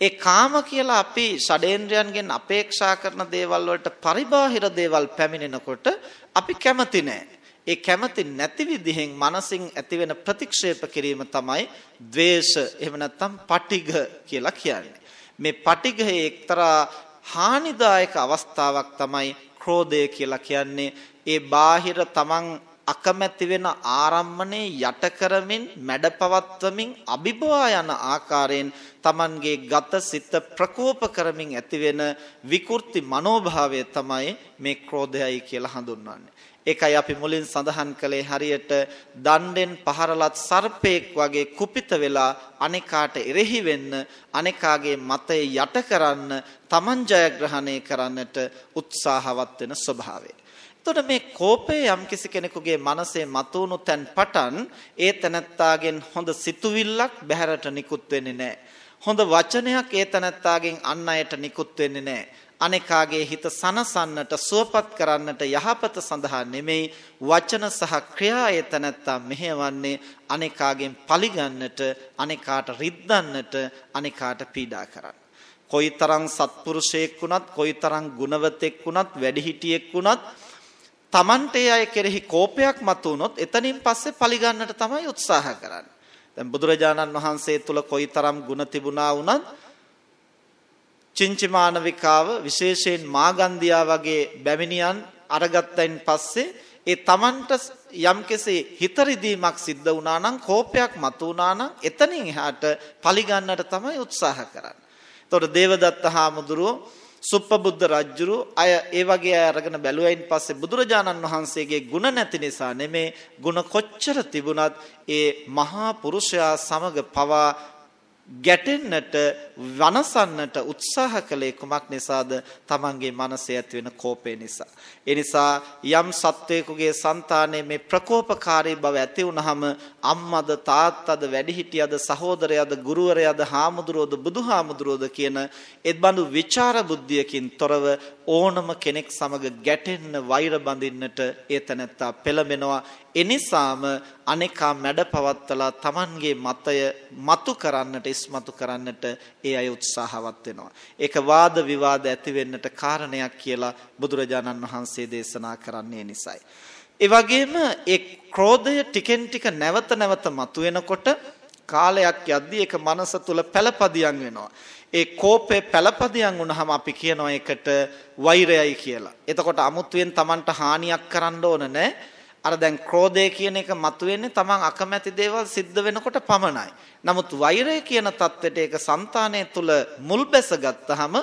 Speaker 1: ඒ කාම කියලා අපි ෂඩේන්ද්‍රයන්ගෙන් අපේක්ෂා කරන දේවල් වලට පරිබාහිර දේවල් පැමිණෙනකොට අපි කැමති නැහැ. ඒ කැමති නැති විදිහෙන් මනසින් ඇතිවෙන ප්‍රතික්ෂේප කිරීම තමයි ද්වේෂ එහෙම නැත්නම් පටිඝ කියලා කියන්නේ. මේ පටිඝයේ එක්තරා හානිදායක අවස්ථාවක් තමයි ක්‍රෝධය කියලා කියන්නේ. ඒ බාහිර තමන් අකමැති වෙන ආරම්මණය යට කරමින් මැඩපවත්වමින් අභිභවා යන ආකාරයෙන් Tamanගේ ගත සිත ප්‍රකෝප කරමින් ඇතිවෙන විකෘති මනෝභාවය තමයි මේ ක්‍රෝධයයි කියලා හඳුන්වන්නේ. ඒකයි අපි මුලින් සඳහන් කළේ හරියට දණ්ඩෙන් පහරලත් සර්පෙක් වගේ කුපිත වෙලා අනේකාට එරෙහි වෙන්න අනේකාගේ මතය යට කරන්න Taman ජයග්‍රහණය කරන්නට උත්සාහවත් වෙන ස්වභාවය. එතකොට මේ කෝපය යම්කිසි කෙනෙකුගේ මනසේ මතුණු තැන් පටන් ඒ තනත්තාගෙන් හොඳ සිතුවිල්ලක් බැහැරට නිකුත් වෙන්නේ නැහැ. හොඳ වචනයක් ඒ තනත්තාගෙන් අන් අයට නිකුත් වෙන්නේ නැහැ. අනේකාගේ හිත සනසන්නට සුවපත් කරන්නට යහපත සඳහා නෙමෙයි වචන සහ ක්‍රියා ඒ තනත්තා මෙහෙවන්නේ අනේකාගෙන් පරිගන්නට අනේකාට රිද්දන්නට අනේකාට පීඩා කරන්න. කොයිතරම් සත්පුරුෂයෙක් වුණත් කොයිතරම් ගුණවතෙක් වුණත් වැඩිහිටියෙක් වුණත් Tamante අය කෙරෙහි කෝපයක් මතුනොත් එතනින් පස්සේ පරිගන්නට තමයි උත්සාහ කරන්නේ. දැන් බුදුරජාණන් වහන්සේ තුල කොයිතරම් ಗುಣ තිබුණා වුණත් චින්චමානවිකාව විශේෂයෙන් මාගන්දියා වගේ බැමිණියන් අරගත්තයින් පස්සේ ඒ Tamanට යම්කිසි හිතරිදීමක් සිද්ධ වුණා නම් කෝපයක් මතු වුණා නම් එතනින් එහාට පරිගන්නට තමයි උත්සාහ කරන්නේ. එතකොට දේවදත්ත හාමුදුරුවෝ සුප්පබුද්ධ රජුරු අය ඒ වගේ අය අරගෙන බැලුවයින් පස්සේ බුදුරජාණන් වහන්සේගේ ಗುಣ නැති නිසා නෙමේ ಗುಣ කොච්චර තිබුණත් ඒ මහා පුරුෂයා සමග පවා ගැටෙන්නට වනසන්නට උත්සාහ කළේ කුමක් නිසාද? Tamanගේ මනසේ ඇති වෙන කෝපය නිසා. ඒ නිසා යම් සත්වයකගේ సంతානයේ මේ ප්‍රකෝපකාරී බව ඇති වුනහම අම්මද තාත්තද වැඩිහිටියද සහෝදරයද ගුරුවරයාද හාමුදුරුවෝද බුදුහාමුදුරුවෝද කියන එත්බඳු විචාර බුද්ධියකින් තොරව ඕනම කෙනෙක් සමග ගැටෙන්න වෛර බඳින්නට ඒ තැනැත්තා පෙළඹෙනවා එනිසාම අනේකා මැඩ පවත්තලා Tamanගේ මතය මතු කරන්නට ඉස්මතු කරන්නට ඒ අය උත්සාහවත් වෙනවා. ඒක වාද විවාද ඇති වෙන්නට කාරණයක් කියලා බුදුරජාණන් වහන්සේ දේශනා කරන්නේ නිසයි. ඒ වගේම ඒ ක්‍රෝධය ටිකෙන් ටික නැවත නැවත මතුවෙනකොට කාලයක් යද්දී ඒක මනස තුල පළපදියම් වෙනවා. ඒ කෝපේ පළපදියම් වුණාම අපි කියනවා ඒකට වෛරයයි කියලා. එතකොට අමුතුවෙන් Tamanට හානියක් කරන්න ඕන නැහැ. අර දැන් ක්‍රෝධය කියන එක මතුවෙන්නේ තමන් අකමැති දේවල් සිද්ධ වෙනකොට පමණයි. නමුත් වෛරය කියන தത്വෙට ඒක సంతානය තුල මුල් බැස ගත්තාම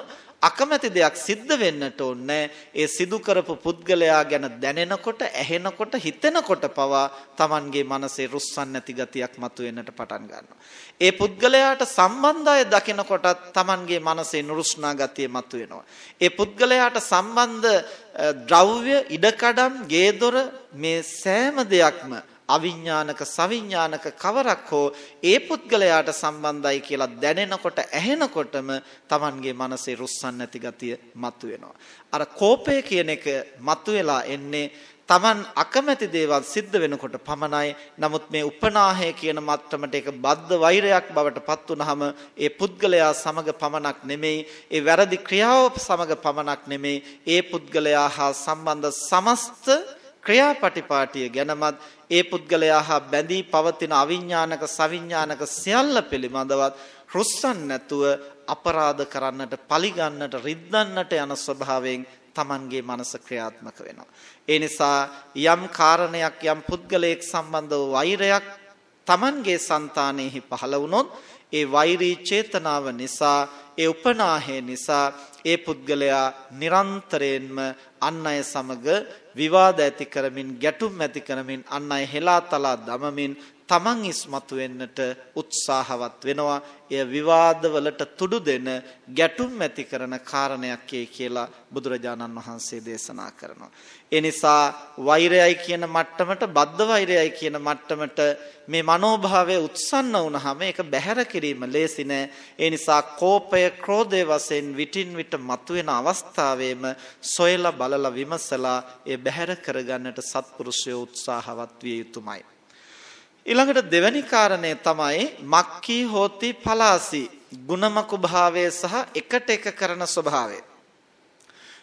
Speaker 1: අකමැති දෙයක් සිද්ධ වෙන්නට ඕනේ ඒ සිදු කරපු පුද්ගලයා ගැන දැනෙනකොට ඇහෙනකොට හිතෙනකොට පවා Tamanගේ මනසේ රුස්සන් නැති ගතියක් මතුවෙන්නට පටන් ගන්නවා. ඒ පුද්ගලයාට සම්බන්ධය දකිනකොටත් Tamanගේ මනසේ නුරුස්නා ගතිය මතුවෙනවා. ඒ පුද්ගලයාට සම්බන්ධ ද්‍රව්‍ය ඉඩකඩම් ගේදොර මේ සෑම දෙයක්ම අවිඥානික සවිඥානික කවරක් හෝ ඒ පුද්ගලයාට සම්බන්ධයි කියලා දැනෙනකොට ඇහෙනකොටම Tamanගේ මනසේ රුස්සන් නැති ගතිය මතුවෙනවා. අර කෝපය කියන එක මතුවලා එන්නේ Taman අකමැති දේවල් සිද්ධ වෙනකොට පමණයි. නමුත් මේ උපනාහය කියන මට්ටමට ඒක බද්ධ වෛරයක් බවට පත් වුනහම ඒ පුද්ගලයා සමග පමණක් නෙමෙයි, ඒ වැරදි ක්‍රියාව සමග පමණක් නෙමෙයි, ඒ පුද්ගලයා හා සම්බන්ධ සමස්ත ක්‍රියාපටිපාටිය ගැනමත් ඒ පුද්ගලයා හා බැඳී පවතින අවිඥානික සවිඥානික සියල්ල පිළිබඳවත් රුස්සන් නැතුව අපරාධ කරන්නට, පලිගන්නට, රිද්දන්නට යන ස්වභාවයෙන් Tamanගේ මනස ක්‍රියාත්මක වෙනවා. ඒ නිසා යම් කාරණයක් යම් පුද්ගලයෙක් සම්බන්ධව වෛරයක් Tamanගේ సంతානෙහි පහළ වුණොත් ඒ වෛරී චේතනාව නිසා ඒ උපනාහය නිසා ඒ පුද්ගලයා නිරන්තරයෙන්ම අන් අය සමග විවාද ඇති කරමින් ගැටුම් ඇති කරමින් අන් අය හෙලා තලා දමමින් තමන් ඉස්මතු වෙන්නට උත්සාහවත් වෙනවා. එය විවාදවලට තුඩු දෙන ගැටුම් ඇති කරන කාරණයක් කියලා බුදුරජාණන් වහන්සේ දේශනා කරනවා. ඒ නිසා වෛරයයි කියන මට්ටමට බද්ධ වෛරයයි කියන මට්ටමට මේ මනෝභාවය උත්සන්න වුණාම ඒක බැහැර කිරීම ලේසි නෑ. ඒ නිසා කෝපය, ක්‍රෝධය වශයෙන් විටින් විට මතුවෙන අවස්ථාවේම සොයලා බලලා විමසලා ඒ බැහැර කරගන්නට සත්පුරුෂයෝ උත්සාහවත් විය යුතුමයි. ඊළඟට දෙවැනි කාරණය තමයි මක්කී හෝති පලාසි ගුණමකු භාවය සහ එකට එක කරන ස්වභාවය.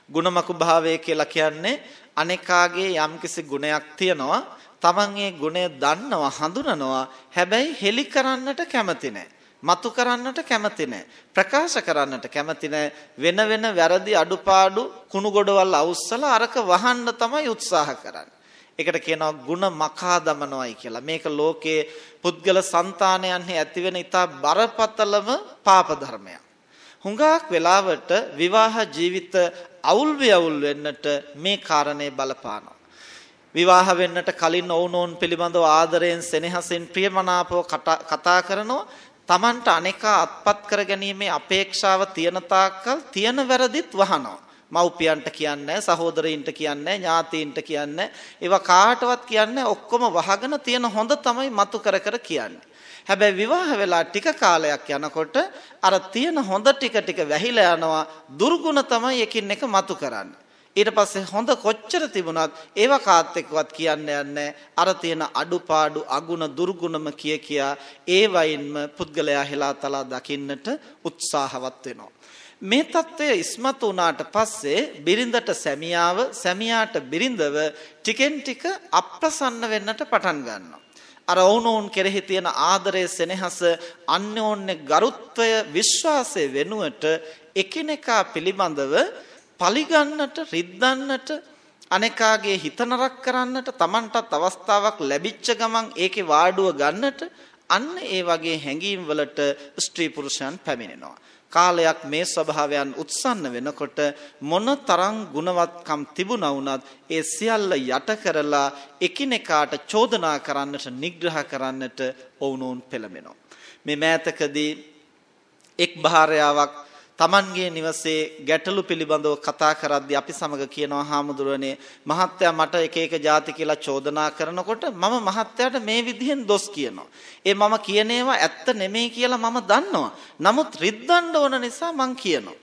Speaker 1: ගුණමකු භාවය කියලා කියන්නේ අනේකාගේ යම්කිසි ගුණයක් තියනවා තමන් ඒ ගුණය දන්නවා හඳුනනවා හැබැයි හෙලි කරන්නට කැමති නැහැ. මතු කරන්නට කැමති නැහැ. ප්‍රකාශ කරන්නට කැමති නැහැ. වෙන වෙන වැරදි අඩුපාඩු කුණු ගොඩවල් අවුස්සලා අරක වහන්න තමයි උත්සාහ කරන්නේ. ඒකට කියනවා ಗುಣ මකා දමනවායි කියලා. මේක ලෝකයේ පුද්ගල సంతානයන්හි ඇතිවෙන ඊටා බරපතලම පාප ධර්මයක්. හුඟක් වෙලාවට විවාහ ජීවිත අවුල් වියවුල් වෙන්නට මේ කාරණේ බලපානවා. විවාහ වෙන්නට කලින් ඔවුනෝන් පිළිබඳව ආදරයෙන් සෙනෙහසින් ප්‍රියමනාපව කතා කරනවා තමන්ට අනේකා අත්පත් කරගැනීමේ අපේක්ෂාව තියන තාක්කල් තියන වැරදිත් වහනවා මව්පියන්ට කියන්නේ සහෝදරයින්ට කියන්නේ ඥාතීන්ට කියන්නේ ඒවා කාටවත් කියන්නේ ඔක්කොම වහගෙන තියෙන හොඳ තමයි මතු කර කර කියන්නේ. හැබැයි විවාහ වෙලා ටික කාලයක් යනකොට අර තියෙන හොඳ ටික ටික වැහිලා යනවා දුර්ගුණ තමයි එකින් එක මතු කරන්නේ. ඊට පස්සේ හොඳ කොච්චර තිබුණත් ඒව කාත් එක්කවත් කියන්න යන්නේ අර තියෙන අඩුපාඩු අගුණ දුර්ගුණම කිය කියා ඒ වයින්ම පුද්ගලයා හෙලා තලා දකින්නට උත්සාහවත් වෙනවා. මේ தত্ত্বය ඉස්මතු වුණාට පස්සේ බිරිඳට සැමියාව සැමියාට බිරිඳව ටිකෙන් ටික අප්‍රසන්න වෙන්නට පටන් ගන්නවා. අර ඕනෝන් කෙරෙහි තියෙන ආදරය සෙනෙහස අන්‍යෝන්‍ය ගරුත්වය විශ්වාසය වෙනුවට එකිනෙකා පිළිබඳව පලිගන්නට රිද්දන්නට අනෙකාගේ හිත නරක කරන්නට Tamanටත් අවස්ථාවක් ලැබිච්ච ගමන් ඒකේ වාඩුව ගන්නට අන්න ඒ වගේ හැඟීම් වලට ස්ත්‍රී පුරුෂයන් පැමිණෙනවා. කාලයක් මේ ස්වභාවයන් උත්සන්න වෙනකොට මොන තරම් ගුණවත්කම් තිබුණා වුණත් ඒ සියල්ල යට කරලා එකිනෙකාට චෝදනා කරන්නට නිග්‍රහ කරන්නට ඔවුනෝන් පෙළඹෙනවා. මේ මෑතකදී එක් භාර්යාවක් Tamanගේ නිවසේ ගැටලු පිළිබඳව කතා කරද්දී අපි සමග කියනවා හාමුදුරනේ මහත්තයා මට එක එක ಜಾති කියලා චෝදනා කරනකොට මම මහත්තයාට මේ විදිහෙන් දොස් කියනවා. ඒ මම කියන ඒවා ඇත්ත නෙමෙයි කියලා මම දන්නවා. නමුත් රිද්දන්න ඕන නිසා මං කියනවා.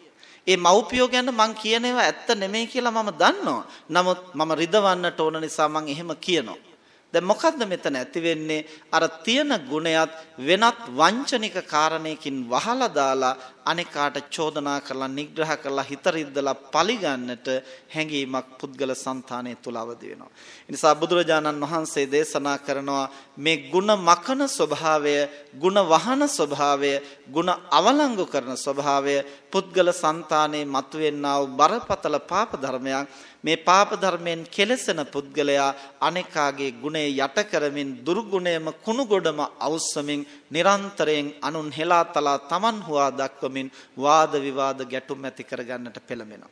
Speaker 1: ඒ මව්පියෝ ගැන මං කියන ඒවා ඇත්ත නෙමෙයි කියලා මම දන්නවා. නමුත් මම රිදවන්නට ඕන නිසා මං එහෙම කියනවා. දැන් මොකද්ද මෙතන ඇති වෙන්නේ අර තියෙන ගුණයත් වෙනත් වංචනික කාරණයකින් වහලා දාලා අනිකාට චෝදනා කරලා නිග්‍රහ කරලා හිතරිද්දලා පලිගන්නට හැඟීමක් පුද්ගල సంతානය තුල අවදි වෙනවා. නිසා බුදුරජාණන් වහන්සේ දේශනා කරනවා මේ ಗುಣ මකන ස්වභාවය, ಗುಣ වහන ස්වභාවය, ಗುಣ අවලංගු කරන ස්වභාවය පුද්ගල సంతානයේ මතුවෙනා වූ බරපතල පාප ධර්මයක්. මේ පාප ධර්මයෙන් කෙලසෙන පුද්ගලයා අනිකාගේ ගුණ ගුණය යට කරමින් දුර්ගුණයම කුණුගොඩම අවස්සමින් නිරන්තරයෙන් අනුන් හෙලාතලා Taman හුවා දක්වමින් වාද විවාද ගැටුම් ඇති කරගන්නට පෙළඹෙනවා.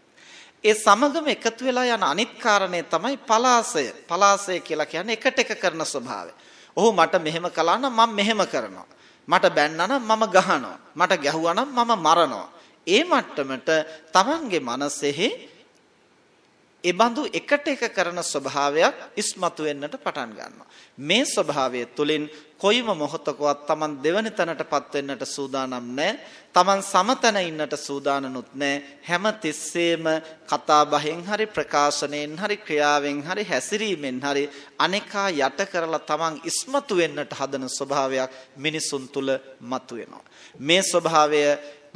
Speaker 1: ඒ සමගම එකතු වෙලා යන අනිත් කාරණේ තමයි පලාසය. පලාසය කියලා කියන්නේ එකට එක කරන ස්වභාවය. ඔහු මට මෙහෙම කළා නම් මම මෙහෙම කරනවා. මට බැන්නා නම් මම ගහනවා. මට ගැහුවා නම් මම මරනවා. ඒ මට්ටමට Tamanගේ මනසෙහි ඒ බඳු එකට එක කරන ස්වභාවයක් ඉස්මතු වෙන්නට පටන් ගන්නවා. මේ ස්වභාවය තුළින් කොයිම මොහොතකවත් Taman දෙවනි තැනටපත් වෙන්නට සූදානම් නැහැ. Taman සමතන ඉන්නට සූදානනුත් නැහැ. හැම තිස්සෙම කතා බහෙන් හරි ප්‍රකාශනයෙන් හරි ක්‍රියාවෙන් හරි හැසිරීමෙන් හරි අනේකා යට කරලා Taman ඉස්මතු වෙන්නට හදන ස්වභාවයක් මිනිසුන් තුල මතුවෙනවා. මේ ස්වභාවය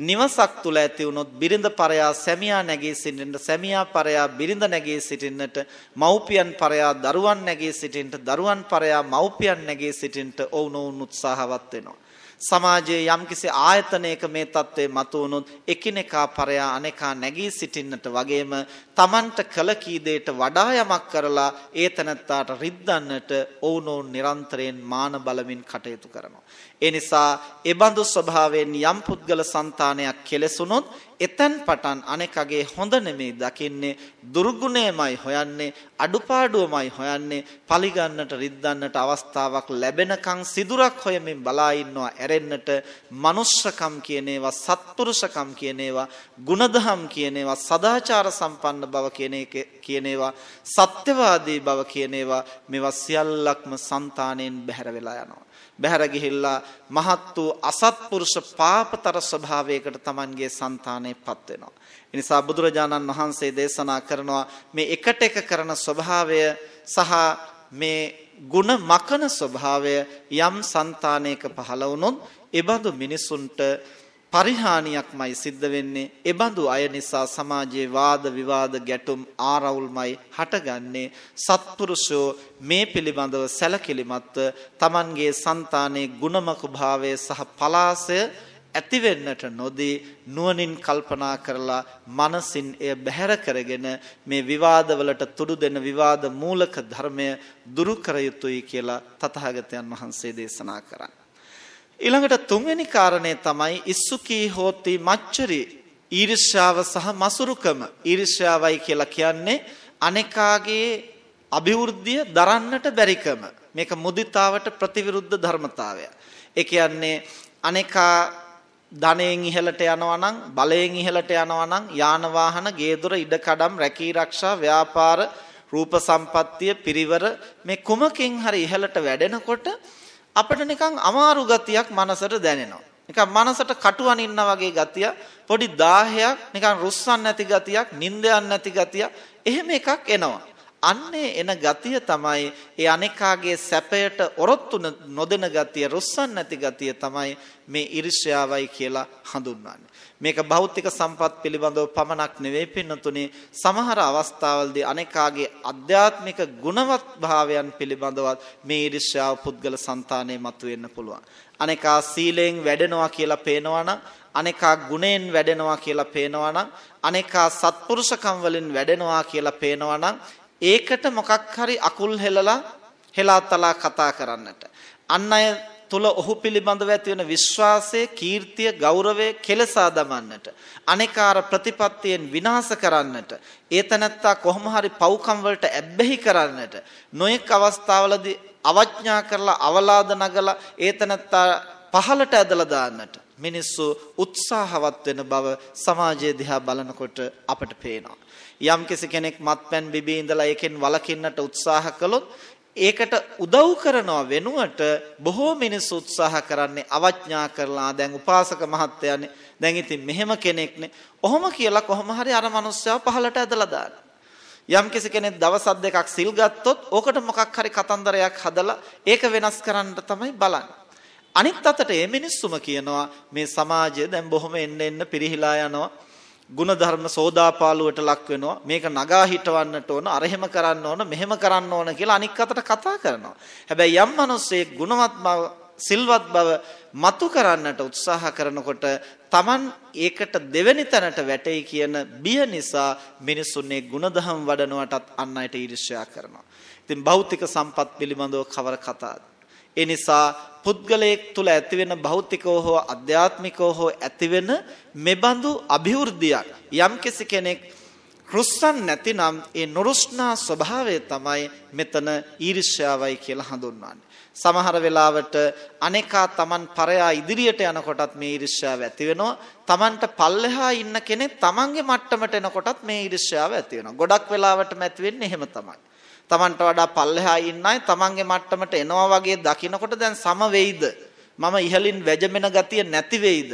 Speaker 1: නිවසක් තුල ඇති වුණොත් බිරිඳ පරයා සැමියා නැගී සිටින්නට සැමියා පරයා බිරිඳ නැගී සිටින්නට මව්පියන් පරයා දරුවන් නැගී සිටින්නට දරුවන් පරයා මව්පියන් නැගී සිටින්නට ඔවුනොවුන් උත්සාහවත් වෙනවා. සමාජයේ යම්කිසි ආයතනයක මේ தત્ත්වය මතුවුනොත් එකිනෙකා පරයා අනේකා නැගී සිටින්නට වගේම Tamanට කල කීදේට වඩා යමක් කරලා ඒ තනත්තාට රිද්දන්නට ඔවුනෝන් නිරන්තරයෙන් මාන බලමින් කටයුතු කරනවා. ඒ නිසා ඒබඳු ස්වභාවයෙන් යම් පුද්ගල సంతානයක් කෙලසුනොත් එතෙන් පටන් අනෙකගේ හොඳ නෙමෙයි දකින්නේ දුර්ගුණයමයි හොයන්නේ අඩුපාඩුවමයි හොයන්නේ පලිගන්නට රිද්දන්නට අවස්ථාවක් ලැබෙනකන් සිදුරක් හොයමින් බලා ඉන්නවා හැරෙන්නට manussකම් කියන ඒවා සත්පුරුෂකම් කියන ඒවා ಗುಣධම් කියන ඒවා සදාචාර සම්පන්න බව කියන එක කියන ඒවා සත්‍යවාදී බව කියන ඒවා මේවා සියල්ලක්ම సంతාණයෙන් බැහැර වෙලා යනවා බැහැර ගිහිල්ලා මහත් වූ අසත්පුරුෂ පාපතර ස්වභාවයකට Tamanගේ సంతානෙපත් වෙනවා. ඒ නිසා බුදුරජාණන් වහන්සේ දේශනා කරනවා මේ එකට එක කරන ස්වභාවය සහ මේ ಗುಣ මකන ස්වභාවය යම් సంతානයක පහළ වුණොත් එබඳු මිනිසුන්ට පරිහානියක්මයි සිද්ධ වෙන්නේ. එබඳු අය නිසා සමාජයේ වාද විවාද ගැටුම් ආරවුල්මයි හටගන්නේ. සත්පුරුෂෝ මේ පිළිබඳව සැලකිලිමත්ව Tamanගේ సంతානයේ ගුණමක භාවය සහ පලාසය ඇති වෙන්නට නොදී නුවණින් කල්පනා කරලා මනසින් එය බැහැර කරගෙන මේ විවාදවලට තුඩු දෙන විවාද මූලක ධර්මය දුරු කර යුතුයි කියලා තථාගතයන් වහන්සේ දේශනා කරා. ඊළඟට තුන්වෙනි කාරණය තමයි ඉස්සුකී හෝති මච්චරි ඊර්ෂ්‍යාව සහ මසුරුකම. ඊර්ෂ්‍යාවයි කියලා කියන්නේ අනේකාගේ අභිවෘද්ධිය දරන්නට බැරිකම. මේක මුදිතාවට ප්‍රතිවිරුද්ධ ධර්මතාවය ඒ කියන්නේ අනේකා ධනයෙන් ඉහළට යනවා නම් බලයෙන් ඉහළට යනවා නම් යාන වාහන ගේ දොර ඉඩකඩම් රැකී රක්ෂා ව්‍යාපාර රූප සම්පත්තිය පිරිවර මේ කුමකින් හරි ඉහළට වැඩෙනකොට අපිට නිකන් අමාරු ගතියක් මනසට දැනෙනවා. නිකන් මනසට කටු අනින්න වගේ ගතිය, පොඩි දාහයක්, නිකන් රුස්සන් නැති ගතියක්, නිින්දයන් නැති ගතියක්, එහෙම එකක් එනවා. අන්නේ එන ගතිය තමයි ඒ අනේකාගේ සැපයට ඔරොත්තු නොදෙන ගතිය රුස්සන් නැති ගතිය තමයි මේ iriෂ්‍යාවයි කියලා හඳුන්වන්නේ. මේක භෞතික සම්පත් පිළිබඳව පමණක් නෙවෙයි පින්නතුනේ සමහර අවස්ථාවලදී අනේකාගේ අධ්‍යාත්මික ගුණවත් භාවයන් පිළිබඳවත් මේ iriෂ්‍යාව පුද්ගල సంతානයේ මතුවෙන්න පුළුවන්. අනේකා සීලෙන් වැඩෙනවා කියලා පේනවා නම් අනේකා ගුණයෙන් වැඩෙනවා කියලා පේනවා නම් අනේකා සත්පුරුෂකම් වලින් වැඩෙනවා කියලා පේනවා නම් ඒකට මොකක් හරි අකුල් හෙලලා හෙලාතලා කතා කරන්නට. අන් අය තුල ඔහු පිළිබඳව ඇති වෙන විශ්වාසය, කීර්තිය, ගෞරවය කෙලසා දමන්නට, අනේකාර ප්‍රතිපත්තියෙන් විනාශ කරන්නට, ඒතනත්තා කොහොම හරි පව්කම් වලට ඇබ්බැහි කරන්නට, නොඑක් අවස්ථාවලදී අවඥා කරලා අවලාද නගලා ඒතනත්තා පහලට ඇදලා දාන්නට. මිනිස්සු උත්සාහවත් වෙන බව සමාජයේ දිහා බලනකොට අපට පේනවා. යම් කෙනෙක් මත්පැන් බිබී ඉඳලා ඒකෙන් වළකින්නට උත්සාහ කළොත් ඒකට උදව් කරනවා වෙනුවට බොහෝ මිනිස්සු උත්සාහ කරන්නේ අවඥා කරලා දැන් උපාසක මහත්තයානේ දැන් ඉතින් මෙහෙම කෙනෙක්නේ. ඔහොම කියලා කොහොම හරි අර මනුස්සයව පහලට ඇදලා දාන. යම් කෙනෙක් දවස් දෙකක් සිල් ගත්තොත් ඕකට මොකක් හරි කතන්දරයක් හදලා ඒක වෙනස් කරන්න තමයි බලන්නේ. අනිත් අතට මේ මිනිස්සුම කියනවා මේ සමාජය දැන් බොහොම එන්න එන්න පිරිහිලා යනවා. ಗುಣධර්ම සෝදාපාලුවට ලක් වෙනවා. මේක නගා හිටවන්නට ඕන අරහෙම කරන්න ඕන මෙහෙම කරන්න ඕන කියලා අනික් අතට කතා කරනවා. හැබැයි යම් මිනිස්සෙක් ගුණවත් බව සිල්වත් බව මතු කරන්නට උත්සාහ කරනකොට Taman ඒකට දෙවෙනි තැනට වැටෙයි කියන බිය නිසා මිනිසුන්ගේ ಗುಣධම් වඩනවටත් අන් අයට ඊර්ෂ්‍යා කරනවා. ඉතින් භෞතික සම්පත් පිළිබඳව කවර කතාවද ඒ නිසා පුද්ගලයෙක් තුල ඇතිවෙන භෞතිකව හෝ අධ්‍යාත්මිකව හෝ ඇතිවෙන මෙබඳු અભිවෘද්ධියක් යම් කෙනෙක් රුස්සන් නැතිනම් ඒ නුරුස්නා ස්වභාවය තමයි මෙතන ඊර්ෂ්‍යාවයි කියලා හඳුන්වන්නේ. සමහර වෙලාවට අනේකා Taman පරයා ඉදිරියට යනකොටත් මේ ඊර්ෂ්‍යාව ඇති වෙනවා. Tamanට පල්ලෙහා ඉන්න කෙනෙක් Tamanගේ මට්ටමට එනකොටත් මේ ඊර්ෂ්‍යාව ඇති වෙනවා. ගොඩක් වෙලාවට ඇති වෙන්නේ එහෙම තමයි. Tamanට වඩා පල්ලෙහා ඉන්න අය Tamanගේ මට්ටමට එනවා වගේ දකිනකොට දැන් සම වෙයිද? මම ඉහලින් වැජමෙන ගතිය නැති වෙයිද?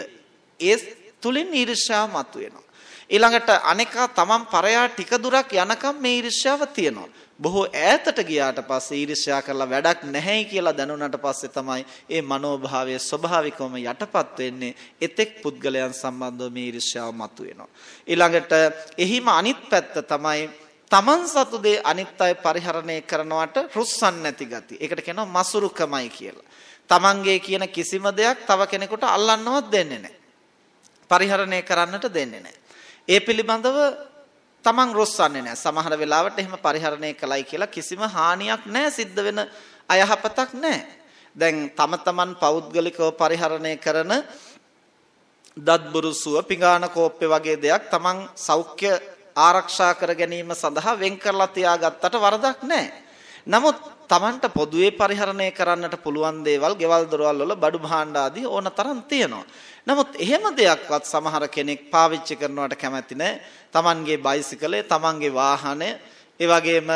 Speaker 1: ඒ තුලින් ඊර්ෂ්‍යාව මතුවෙනවා. ඊළඟට අනේකා Taman පරයා ටික දුරක් යනකම් මේ ඊර්ෂ්‍යාව තියෙනවා. බොහෝ ඈතට ගියාට පස්සේ ඊර්ෂ්‍යා කරලා වැඩක් නැහැයි කියලා දැනුණාට පස්සේ තමයි ඒ මනෝභාවය ස්වභාවිකවම යටපත් වෙන්නේ. එතෙක් පුද්ගලයන් සම්බන්ධව මේ ඊර්ෂ්‍යාව මතුවෙනවා. ඊළඟට එහිම අනිත් පැත්ත තමයි තමන් සතු දේ අනිත් අය පරිහරණය කරනවට රුස්සන් නැති ගති. ඒකට කියනවා මසුරුකමයි කියලා. තමන්ගේ කියන කිසිම දෙයක් තව කෙනෙකුට අල්ලන්නවත් දෙන්නේ නැහැ. පරිහරණය කරන්නට දෙන්නේ නැහැ. ඒ පිළිබඳව තමන් රොස්සන්නේ නැහැ. සමහර වෙලාවට එහෙම පරිහරණය කළයි කියලා කිසිම හානියක් නැහැ සිද්ධ වෙන අයහපතක් නැහැ. දැන් තම තමන් පෞද්ගලිකව පරිහරණය කරන දත්බුරුසුව පිඟාන කෝප්පේ වගේ දෙයක් තමන් සෞඛ්‍ය ආරක්ෂා කර ගැනීම සඳහා වෙන් කරලා තියාගත්තට වරදක් නැහැ. නමුත් Tamanට පොදුවේ පරිහරණය කරන්නට පුළුවන් දේවල්, ගෙවල් දොරවල් වල බඩු භාණ්ඩ ආදී ඕන තරම් තියෙනවා. නමුත් එහෙම දෙයක්වත් සමහර කෙනෙක් පාවිච්චි කරනවට කැමති නැහැ. Tamanගේ බයිසිකලේ, Tamanගේ වාහනය, ඒ වගේම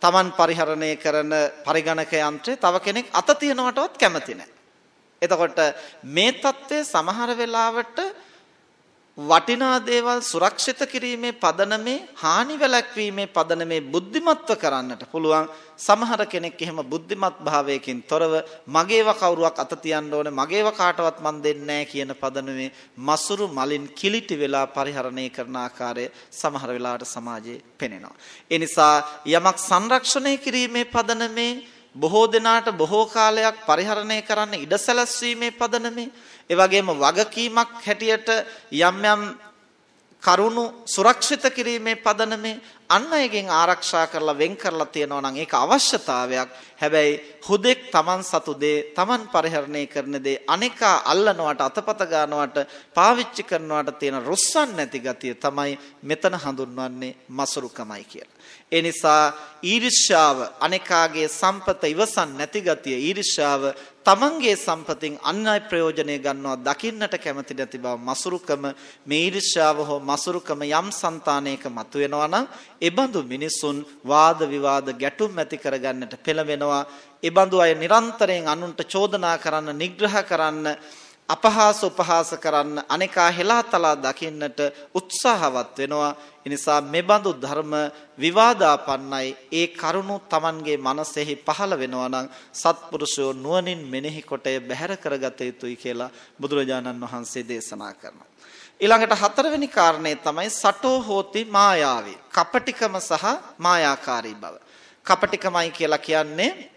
Speaker 1: Taman පරිහරණය කරන පරිගණක යන්ත්‍රය තව කෙනෙක් අත තියනවටවත් කැමති නැහැ. එතකොට මේ தත්ත්වය සමහර වෙලාවට වටිනා දේවල් සුරක්ෂිත කිරීමේ පදනමේ හානි වැළැක්වීමේ පදනමේ බුද්ධිමත්ව කරන්නට පුළුවන්. සමහර කෙනෙක් එහෙම බුද්ධිමත් භාවයකින් තොරව මගේව කවුරුවක් අත තියන්න ඕනේ මගේව කාටවත් මන් දෙන්නේ කියන පදනමේ මසුරු මලින් කිලිටි වෙලා පරිහරණය කරන ආකාරය සමහර වෙලාවට සමාජයේ පෙනෙනවා. ඒ නිසා යමක් සංරක්ෂණය කිරීමේ පදනමේ බොහෝ දෙනාට බොහෝ කාලයක් පරිහරණය කරන්න ඉඩ සැලැස්වීමේ පදනමේ ඒ වගේම වගකීමක් හැටියට යම් යම් කරුණු සුරක්ෂිත කිරීමේ පදනමේ අන් අයගෙන් ආරක්ෂා කරලා වෙන් කරලා තියෙනවා නම් ඒක අවශ්‍යතාවයක්. හැබැයි හුදෙක් Taman සතු දේ Taman පරිහරණය කරන දේ අනිකා අල්ලනවට අතපත ගන්නවට පාවිච්චි කරනවට තියෙන රුස්සන් නැති ගතිය තමයි මෙතන හඳුන්වන්නේ මසුරුකමයි කියලා. ඒ නිසා ඊර්ෂ්‍යාව අනේකාගේ සම්පත ඉවසන් නැති ගතිය ඊර්ෂ්‍යාව තමන්ගේ සම්පතින් අන් අය ප්‍රයෝජනෙ ගන්නවා දකින්නට කැමති නැති බව මසුරුකම මේ ඊර්ෂ්‍යාව හෝ මසුරුකම යම් సంతානයක මතුවෙනවා නම් එබඳු මිනිසුන් වාද විවාද ගැටුම් ඇති කරගන්නට පෙළඹෙනවා. එබඳු අය නිරන්තරයෙන් අනුන්ට චෝදනා කරන්න නිග්‍රහ කරන්න අපහාස උපහාස කරන්න අනේකා හෙලාතලා දකින්නට උත්සාහවත් වෙනවා. එනිසා මෙබඳු ධර්ම විවාදාපන්නයි ඒ කරුණු Tamanගේ මනසෙහි පහළ වෙනවා නම් සත්පුරුෂයෝ නුවණින් මෙනෙහි කොට බැහැර කරගත යුතුයි කියලා බුදුරජාණන් වහන්සේ දේශනා කරනවා. ඊළඟට හතරවෙනි කාරණේ තමයි සටෝ හෝති මායාවි. කපටිකම සහ මායාකාරී බව. කපටිකමයි කියලා කියන්නේ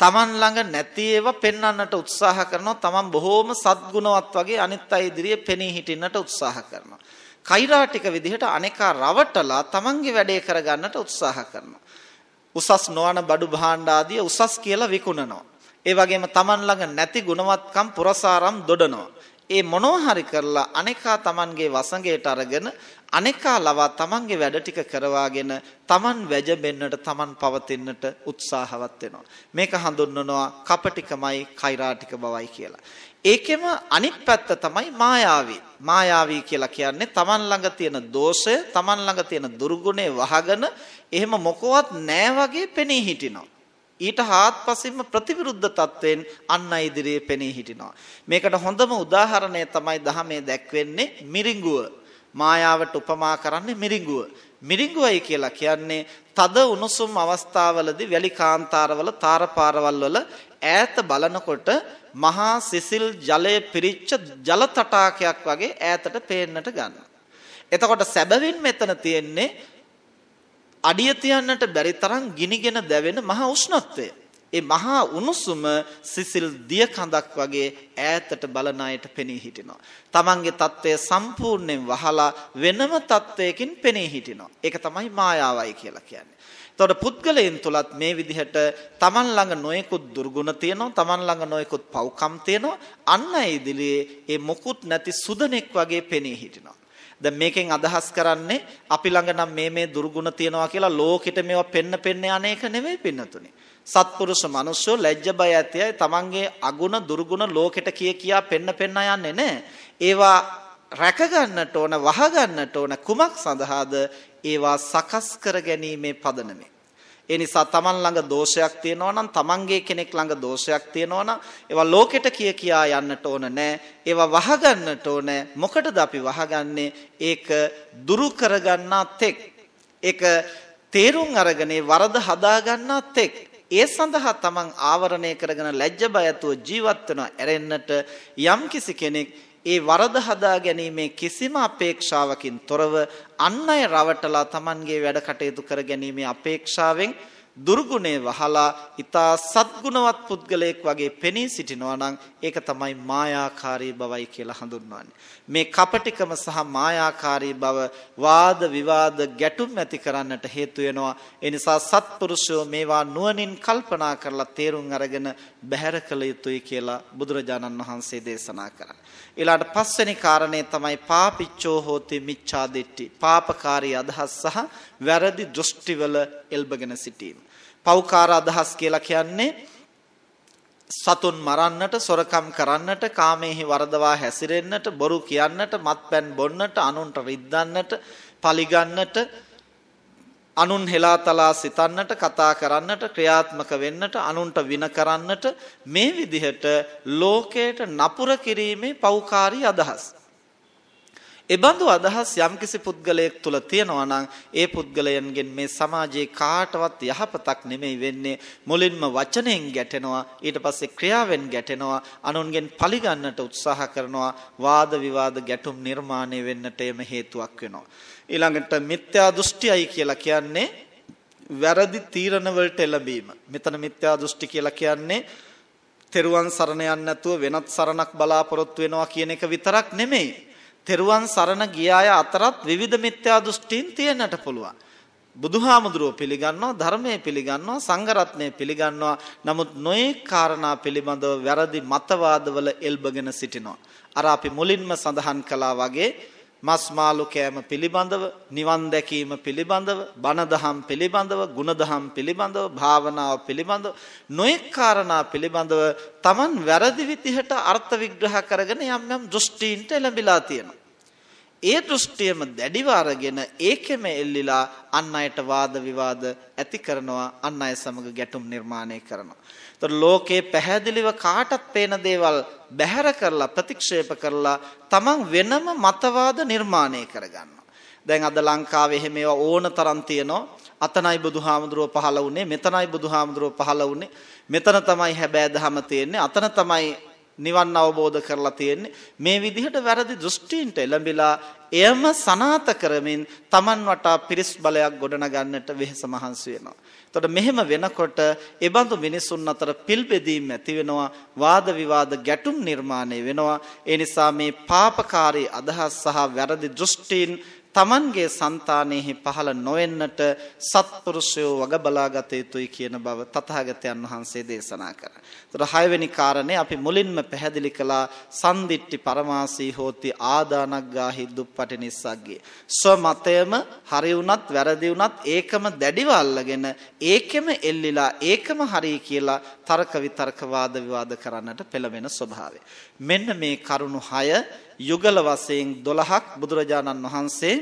Speaker 1: Taman ළඟ නැති ඒවා පෙන්වන්නට උත්සාහ කරනවා. Taman බොහෝම සත්ගුණවත් වගේ අනිත් අය ඉදිරියේ පෙනී හිටින්නට උත්සාහ කරනවා. කෛරාටික විදිහට අනේකා රවටලා Tamanගේ වැඩේ කරගන්නට උත්සාහ කරනවා. උසස් නොවන බඩු භාණ්ඩ ආදිය උසස් කියලා විකුණනවා. ඒ වගේම Taman ළඟ නැති ගුණවත්කම් පුරසාරම් දොඩනවා. ඒ මොනවා හරි කරලා අනේකා Tamanගේ වසඟයට අරගෙන අනේකා ලවා Tamanගේ වැඩ ටික කරවාගෙන Taman වැජබෙන්නට Taman පවතින්නට උත්සාහවත් වෙනවා. මේක හඳුන්වනවා කපටිකමයි කෛරාටික බවයි කියලා. ඒකෙම අනිත් පැත්ත තමයි මායාවී. මායාවී කියලා කියන්නේ Taman ළඟ තියෙන දෝෂය, Taman ළඟ තියෙන දුර්ගුණේ වහගෙන එහෙම මොකවත් නැහැ වගේ පෙනී හිටිනවා. ඊට හාත්පසින්ම ප්‍රතිවිරුද්ධ තත්වයෙන් අන් අය ඉදිරියේ පෙනී හිටිනවා. මේකට හොඳම උදාහරණය තමයි දහමේ දැක්වෙන්නේ මිරිඟුව. මායාවට උපමා කරන්නේ මිරිඟුව. මිරිඟුවයි කියලා කියන්නේ තද උණුසුම් අවස්ථාවලදී වැලි කාන්තාරවල තාරපාරවල් වල ඈත බලනකොට මහා සිසිල් ජලය පිරිච්ච ජල තටාකයක් වගේ ඈතට පේන්නට ගන්නවා. එතකොට සැබවින් මෙතන තියෙන්නේ අඩිය තියන්නට බැරි තරම් ගිනිගෙන දැවෙන මහා උෂ්ණත්වය. ඒ මහා උණුසුම සිසිල් දිය කඳක් වගේ ඈතට බලන අයට පෙනී හිටිනවා. Tamange తත්වය සම්පූර්ණයෙන් වහලා වෙනම తත්වයකින් පෙනී හිටිනවා. ඒක තමයි මායාවයි කියලා කියන්නේ. එතකොට පුද්ගලයන් තුලත් මේ විදිහට Taman ළඟ නොයෙකුත් දුර්ගුණ තියෙනවා, Taman ළඟ නොයෙකුත් පව්කම් තියෙනවා. අන්න ඒ ඉදිරියේ ඒ මොකුත් නැති සුදනෙක් වගේ පෙනී හිටිනවා. දැන් මේකෙන් අදහස් කරන්නේ අපි ළඟ නම් මේ මේ දුර්ගුණ තියනවා කියලා ලෝකෙට මේවා පෙන්න පෙන්න යන එක නෙමෙයි පින්නතුනේ. සත්පුරුෂ මිනිස්සු ලැජ්ජ බය ඇතියි තමන්ගේ අගුණ දුර්ගුණ ලෝකෙට කිය කියා පෙන්න පෙන්න යන්නේ නැහැ. ඒවා රැක ගන්නට ඕන වහ ගන්නට ඕන කුමක් සඳහාද? ඒවා සකස් කර ගැනීමේ පදනමේ. ඒ නිසා Taman ළඟ දෝෂයක් තියෙනවා නම් Tamanගේ කෙනෙක් ළඟ දෝෂයක් තියෙනවා නම් ඒවා ලෝකෙට කිය කියා යන්නට ඕන නෑ. ඒවා වහගන්නට ඕන. මොකටද අපි වහගන්නේ? ඒක දුරු කරගන්නා තෙක්. ඒක තේරුම් අරගෙන වරද හදා ගන්නා තෙක්. ඒ සඳහා තමන් ආවරණය කරගෙන ලැජ්ජ බය ඇතුව ජීවත් වෙනවා ඇරෙන්නට යම්කිසි කෙනෙක් ඒ වරද හදා ගැනීමේ කිසිම අපේක්ෂාවකින් තොරව අන් අය රවටලා Tamanගේ වැඩ කටයුතු කර ගැනීමේ අපේක්ෂාවෙන් දුර්ගුණේ වහලා ඊතා සත්ගුණවත් පුද්ගලයෙක් වගේ පෙනී සිටිනවා නම් ඒක තමයි මායාකාරී බවයි කියලා හඳුන්වන්නේ. මේ කපටිකම සහ මායාකාරී බව වාද විවාද ගැටුම් ඇති කරන්නට හේතු වෙනවා. ඒ නිසා සත්පුරුෂයෝ මේවා නුවණින් කල්පනා කරලා තේරුම් අරගෙන බැහැර කළ යුතුයි කියලා බුදුරජාණන් වහන්සේ දේශනා කරා. ඊළාට පස්වෙනි කාරණේ තමයි පාපිච්චෝ හෝති මිච්ඡා දිට්ඨි. පාපකාරී අදහස් සහ වැරදි දෘෂ්ටිවල එල්බගෙන සිටීම. පෞකාර අදහස් කියලා කියන්නේ සතුන් මරන්නට, සොරකම් කරන්නට, කාමයේ වරදවා හැසිරෙන්නට, බොරු කියන්නට, මත්පැන් බොන්නට, අනුන්ට රිද්දන්නට, පලිගන්නට, අනුන් හෙලා තලා සිතන්නට කතා කරන්නට ක්‍රියාත්මක වෙන්නට අනුන්ට වින කරන්නට මේ විදිහට ලෝකයට නපුර කිරීමේ පෞකාරී අදහස්. එබඳු අදහස් යම්කිසි පුද්ගලයෙක් තුල තියෙනවා නම් ඒ පුද්ගලයන්ගෙන් මේ සමාජයේ කාටවත් යහපතක් නෙමෙයි වෙන්නේ මුලින්ම වචනෙන් ගැටෙනවා ඊට පස්සේ ක්‍රියාවෙන් ගැටෙනවා අනුන්ගෙන් පරිගන්නට උත්සාහ කරනවා වාද විවාද ගැටුම් නිර්මාණය වෙන්නට එම හේතුවක් වෙනවා ඊළඟට මිත්‍යා දෘෂ්ටියයි කියලා කියන්නේ වැරදි තීරණ වලට එළඹීම. මෙතන මිත්‍යා දෘෂ්ටි කියලා කියන්නේ තෙරුවන් සරණ යන්නේ නැතුව වෙනත් සරණක් බලාපොරොත්තු වෙනවා කියන එක විතරක් නෙමෙයි. තෙරුවන් සරණ ගිය අය අතරත් විවිධ මිත්‍යා දෘෂ්ටීන් තියෙන්නට පුළුවන්. බුදුහාමුදුරුව පිළිගන්නවා ධර්මයේ පිළිගන්නවා සංඝරත්නය පිළිගන්නවා නමුත් නොයෙක් කාරණා පිළිබඳව වැරදි මතවාදවල එල්බගෙන සිටිනවා අර අපි මුලින්ම සඳහන් කළා වගේ මස් මාළු කෑම පිළිබඳව නිවන් දැකීම පිළිබඳව බණ දහම් පිළිබඳව ගුණ දහම් පිළිබඳව භාවනාව පිළිබඳව නොඑක් කාරණා පිළිබඳව Taman වැරදි විදිහට අර්ථ විග්‍රහ කරගෙන යම් යම් දෘෂ්ටීන්ට එළඹිලා තියෙනවා. ඒ දෘෂ්ටියම දැඩිව අරගෙන ඒකෙම එල්ලිලා අන් අයට වාද විවාද ඇති කරනවා අන් අය සමග ගැටුම් නිර්මාණය කරනවා. ඒතර ලෝකේ පැහැදිලිව කාටත් පේන දේවල් බැහැර කරලා ප්‍රතික්ෂේප කරලා තමන් වෙනම මතවාද නිර්මාණය කරගන්නවා. දැන් අද ලංකාවේ එහෙම ඒවා ඕන තරම් තියෙනවා. අතනයි බුදුහාමුදුරුව පහළ වුණේ, මෙතනයි බුදුහාමුදුරුව පහළ වුණේ. මෙතන තමයි හැබෑ දහම තියෙන්නේ. අතන තමයි නිවන් අවබෝධ කරලා තියෙන්නේ මේ විදිහට වැරදි දෘෂ්ටීන්ට එළඹිලා එයම සනාත කරමින් Taman වටා පිරිස් බලයක් ගොඩනගන්නට වෙහෙස මහන්සි වෙනවා. එතකොට මෙහෙම වෙනකොට ඒ බඳු මිනිසුන් අතර පිල්බෙදීම් ඇති වෙනවා වාද විවාද ගැටුම් නිර්මාණය වෙනවා ඒ නිසා මේ පාපකාරී අදහස් සහ වැරදි දෘෂ්ටීන් තමන්ගේ సంతානෙහි පහළ නොවෙන්නට සත්පුරුෂයෝ වග බලාගත යුතුයි කියන බව තථාගතයන් වහන්සේ දේශනා කරා. ඒතර හයවෙනි කාරණේ අපි මුලින්ම පැහැදිලි කළා සම්දිට්ටි පරමාසී හෝති ආදානග්ගාහි දුප්පටි නිස්සග්ගේ. ස්වමතයම හරි වුණත් වැරදි වුණත් ඒකම දැඩිව අල්ලගෙන ඒකෙම එල්ලිලා ඒකම හරි කියලා තර්ක විතර්ක වාද විවාද කරන්නට පෙළඹෙන ස්වභාවය. මෙන්න මේ කරුණු 6 යුගල වශයෙන් 12ක් බුදුරජාණන් වහන්සේ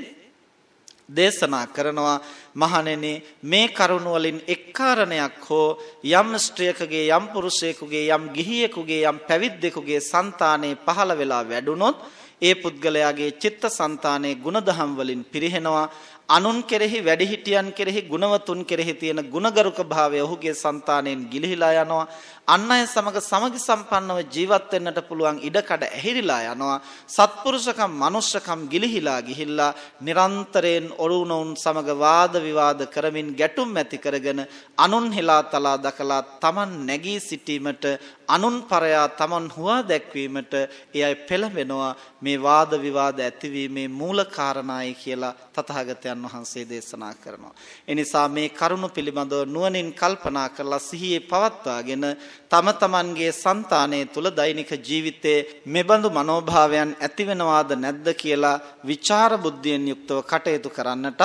Speaker 1: දේශනා කරනවා මහණෙනි මේ කරුණ වලින් එක් කාරණයක් හෝ යම් ස්ත්‍රියකගේ යම් පුරුෂයෙකුගේ යම් ගිහියෙකුගේ යම් පැවිද්දෙකුගේ సంతානේ පහළ වෙලා වැඩුණොත් ඒ පුද්ගලයාගේ චිත්තසංතානයේ ಗುಣධම් වලින් පිරිහෙනවා අනුන් කෙරෙහි වැඩිහිටියන් කෙරෙහි ගුණවතුන් කෙරෙහි තියෙන ගුණගරුක භාවය ඔහුගේ సంతාණයෙන් ගිලිහිලා යනවා. අන් අය සමග සමගි සම්පන්නව ජීවත් වෙන්නට පුළුවන් ඉඩකඩ ඇහිරිලා යනවා. සත්පුරුෂකම් මනුෂ්‍යකම් ගිලිහිලා ගිහිල්ලා නිරන්තරයෙන් ඔරුණොන් සමග වාද විවාද කරමින් ගැටුම් ඇති කරගෙන අනුන් හෙලා තලා දකලා Taman නැගී සිටීමට අනුන් පරයා Taman හුවා දැක්වීමට ඒ අය පෙළඹෙනවා මේ වාද විවාද ඇතිවීමේ මූල කාරණායි කියලා තථාගතයන් බුදුරජාන් වහන්සේ දේශනා කරනවා. එනිසා මේ කරුණ පිළිබඳව නුවණින් කල්පනා කරලා සිහියේ පවත්වාගෙන තම තමන්ගේ సంతානය තුල දෛනික ජීවිතයේ මෙබඳු මනෝභාවයන් ඇතිවෙනවාද නැද්ද කියලා විචාර බුද්ධියෙන් යුක්තව කටයුතු කරන්නටත්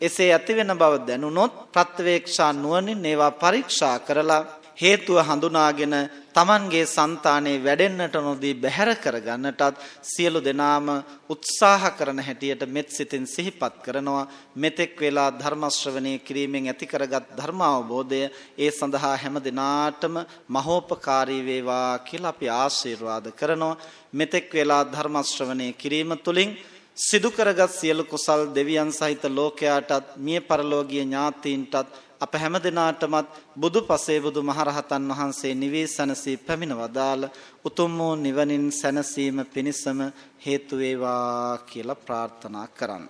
Speaker 1: එසේ ඇතිවෙන බව දැනුනොත් ප්‍රත්‍යවේක්ෂා නුවණින් ඒවා පරීක්ෂා කරලා හේතුව හඳුනාගෙන Tamanගේ సంతානේ වැඩෙන්නට නොදී බැහැර කරගන්නටත් සියලු දෙනාම උත්සාහ කරන හැටියට මෙත් සිතින් සිහිපත් කරනවා. මෙතෙක් වෙලා ධර්ම ශ්‍රවණය කිරීමෙන් ඇති කරගත් ධර්ම අවබෝධය ඒ සඳහා හැම දිනාටම මහෝපකාරී වේවා කියලා අපි ආශිර්වාද කරනවා. මෙතෙක් වෙලා ධර්ම ශ්‍රවණය කිරීම තුළින් සිදු කරගත් සියලු කුසල් දෙවියන් සහිත ලෝකයාටත් මිය පරලෝකීය ඥාතීන්ටත් අප හැම දිනාටමත් බුදු පසේ බුදු මහරහතන් වහන්සේ නිවී සැනසී පැමිණ වදාළ උතුම් වූ නිවනින් සැනසීම පිණිසම හේතු වේවා කියලා ප්‍රාර්ථනා කරන්න.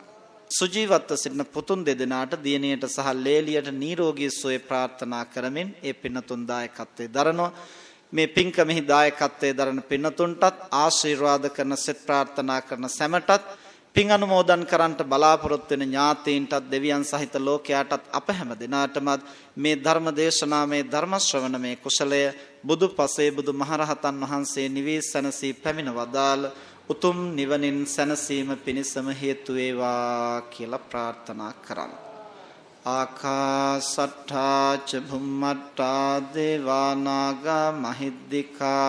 Speaker 1: සුජීවත්ව සිටින පුතුන් දෙදෙනාට දියණියට සහ ලේලියට නිරෝගී සුවය ප්‍රාර්ථනා කරමින් ඒ පින්නතුන් දායකත්වයේ දරනවා. මේ පින්කමෙහි දායකත්වයේ දරන පින්නතුන්ටත් ආශිර්වාද කරන සෙත් ප්‍රාර්ථනා කරන සැමටත් පින් අනුමෝදන් කරන්නට බලාපොරොත්තු වෙන ඥාතීන්ටත් දෙවියන් සහිත ලෝකයාටත් අප හැම දිනාටමත් මේ ධර්ම දේශනා මේ ධර්ම ශ්‍රවණ මේ කුසලය බුදු පසේ බුදු මහරහතන් වහන්සේ නිවී සැනසී පැමිණ වදාළ උතුම් නිවනින් සැනසීම පිණිසම හේතු වේවා කියලා ප්‍රාර්ථනා කරන්න. ආකාසට්ඨා ච භුම්මට්ඨා දේවා නාග මහිද්దికා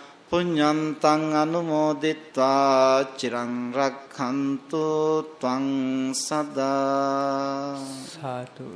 Speaker 1: පුඤ්ඤන්තං අනුමෝදිත්වා චිරං රක්ඛන්තු ත්වං සදා
Speaker 2: සාදු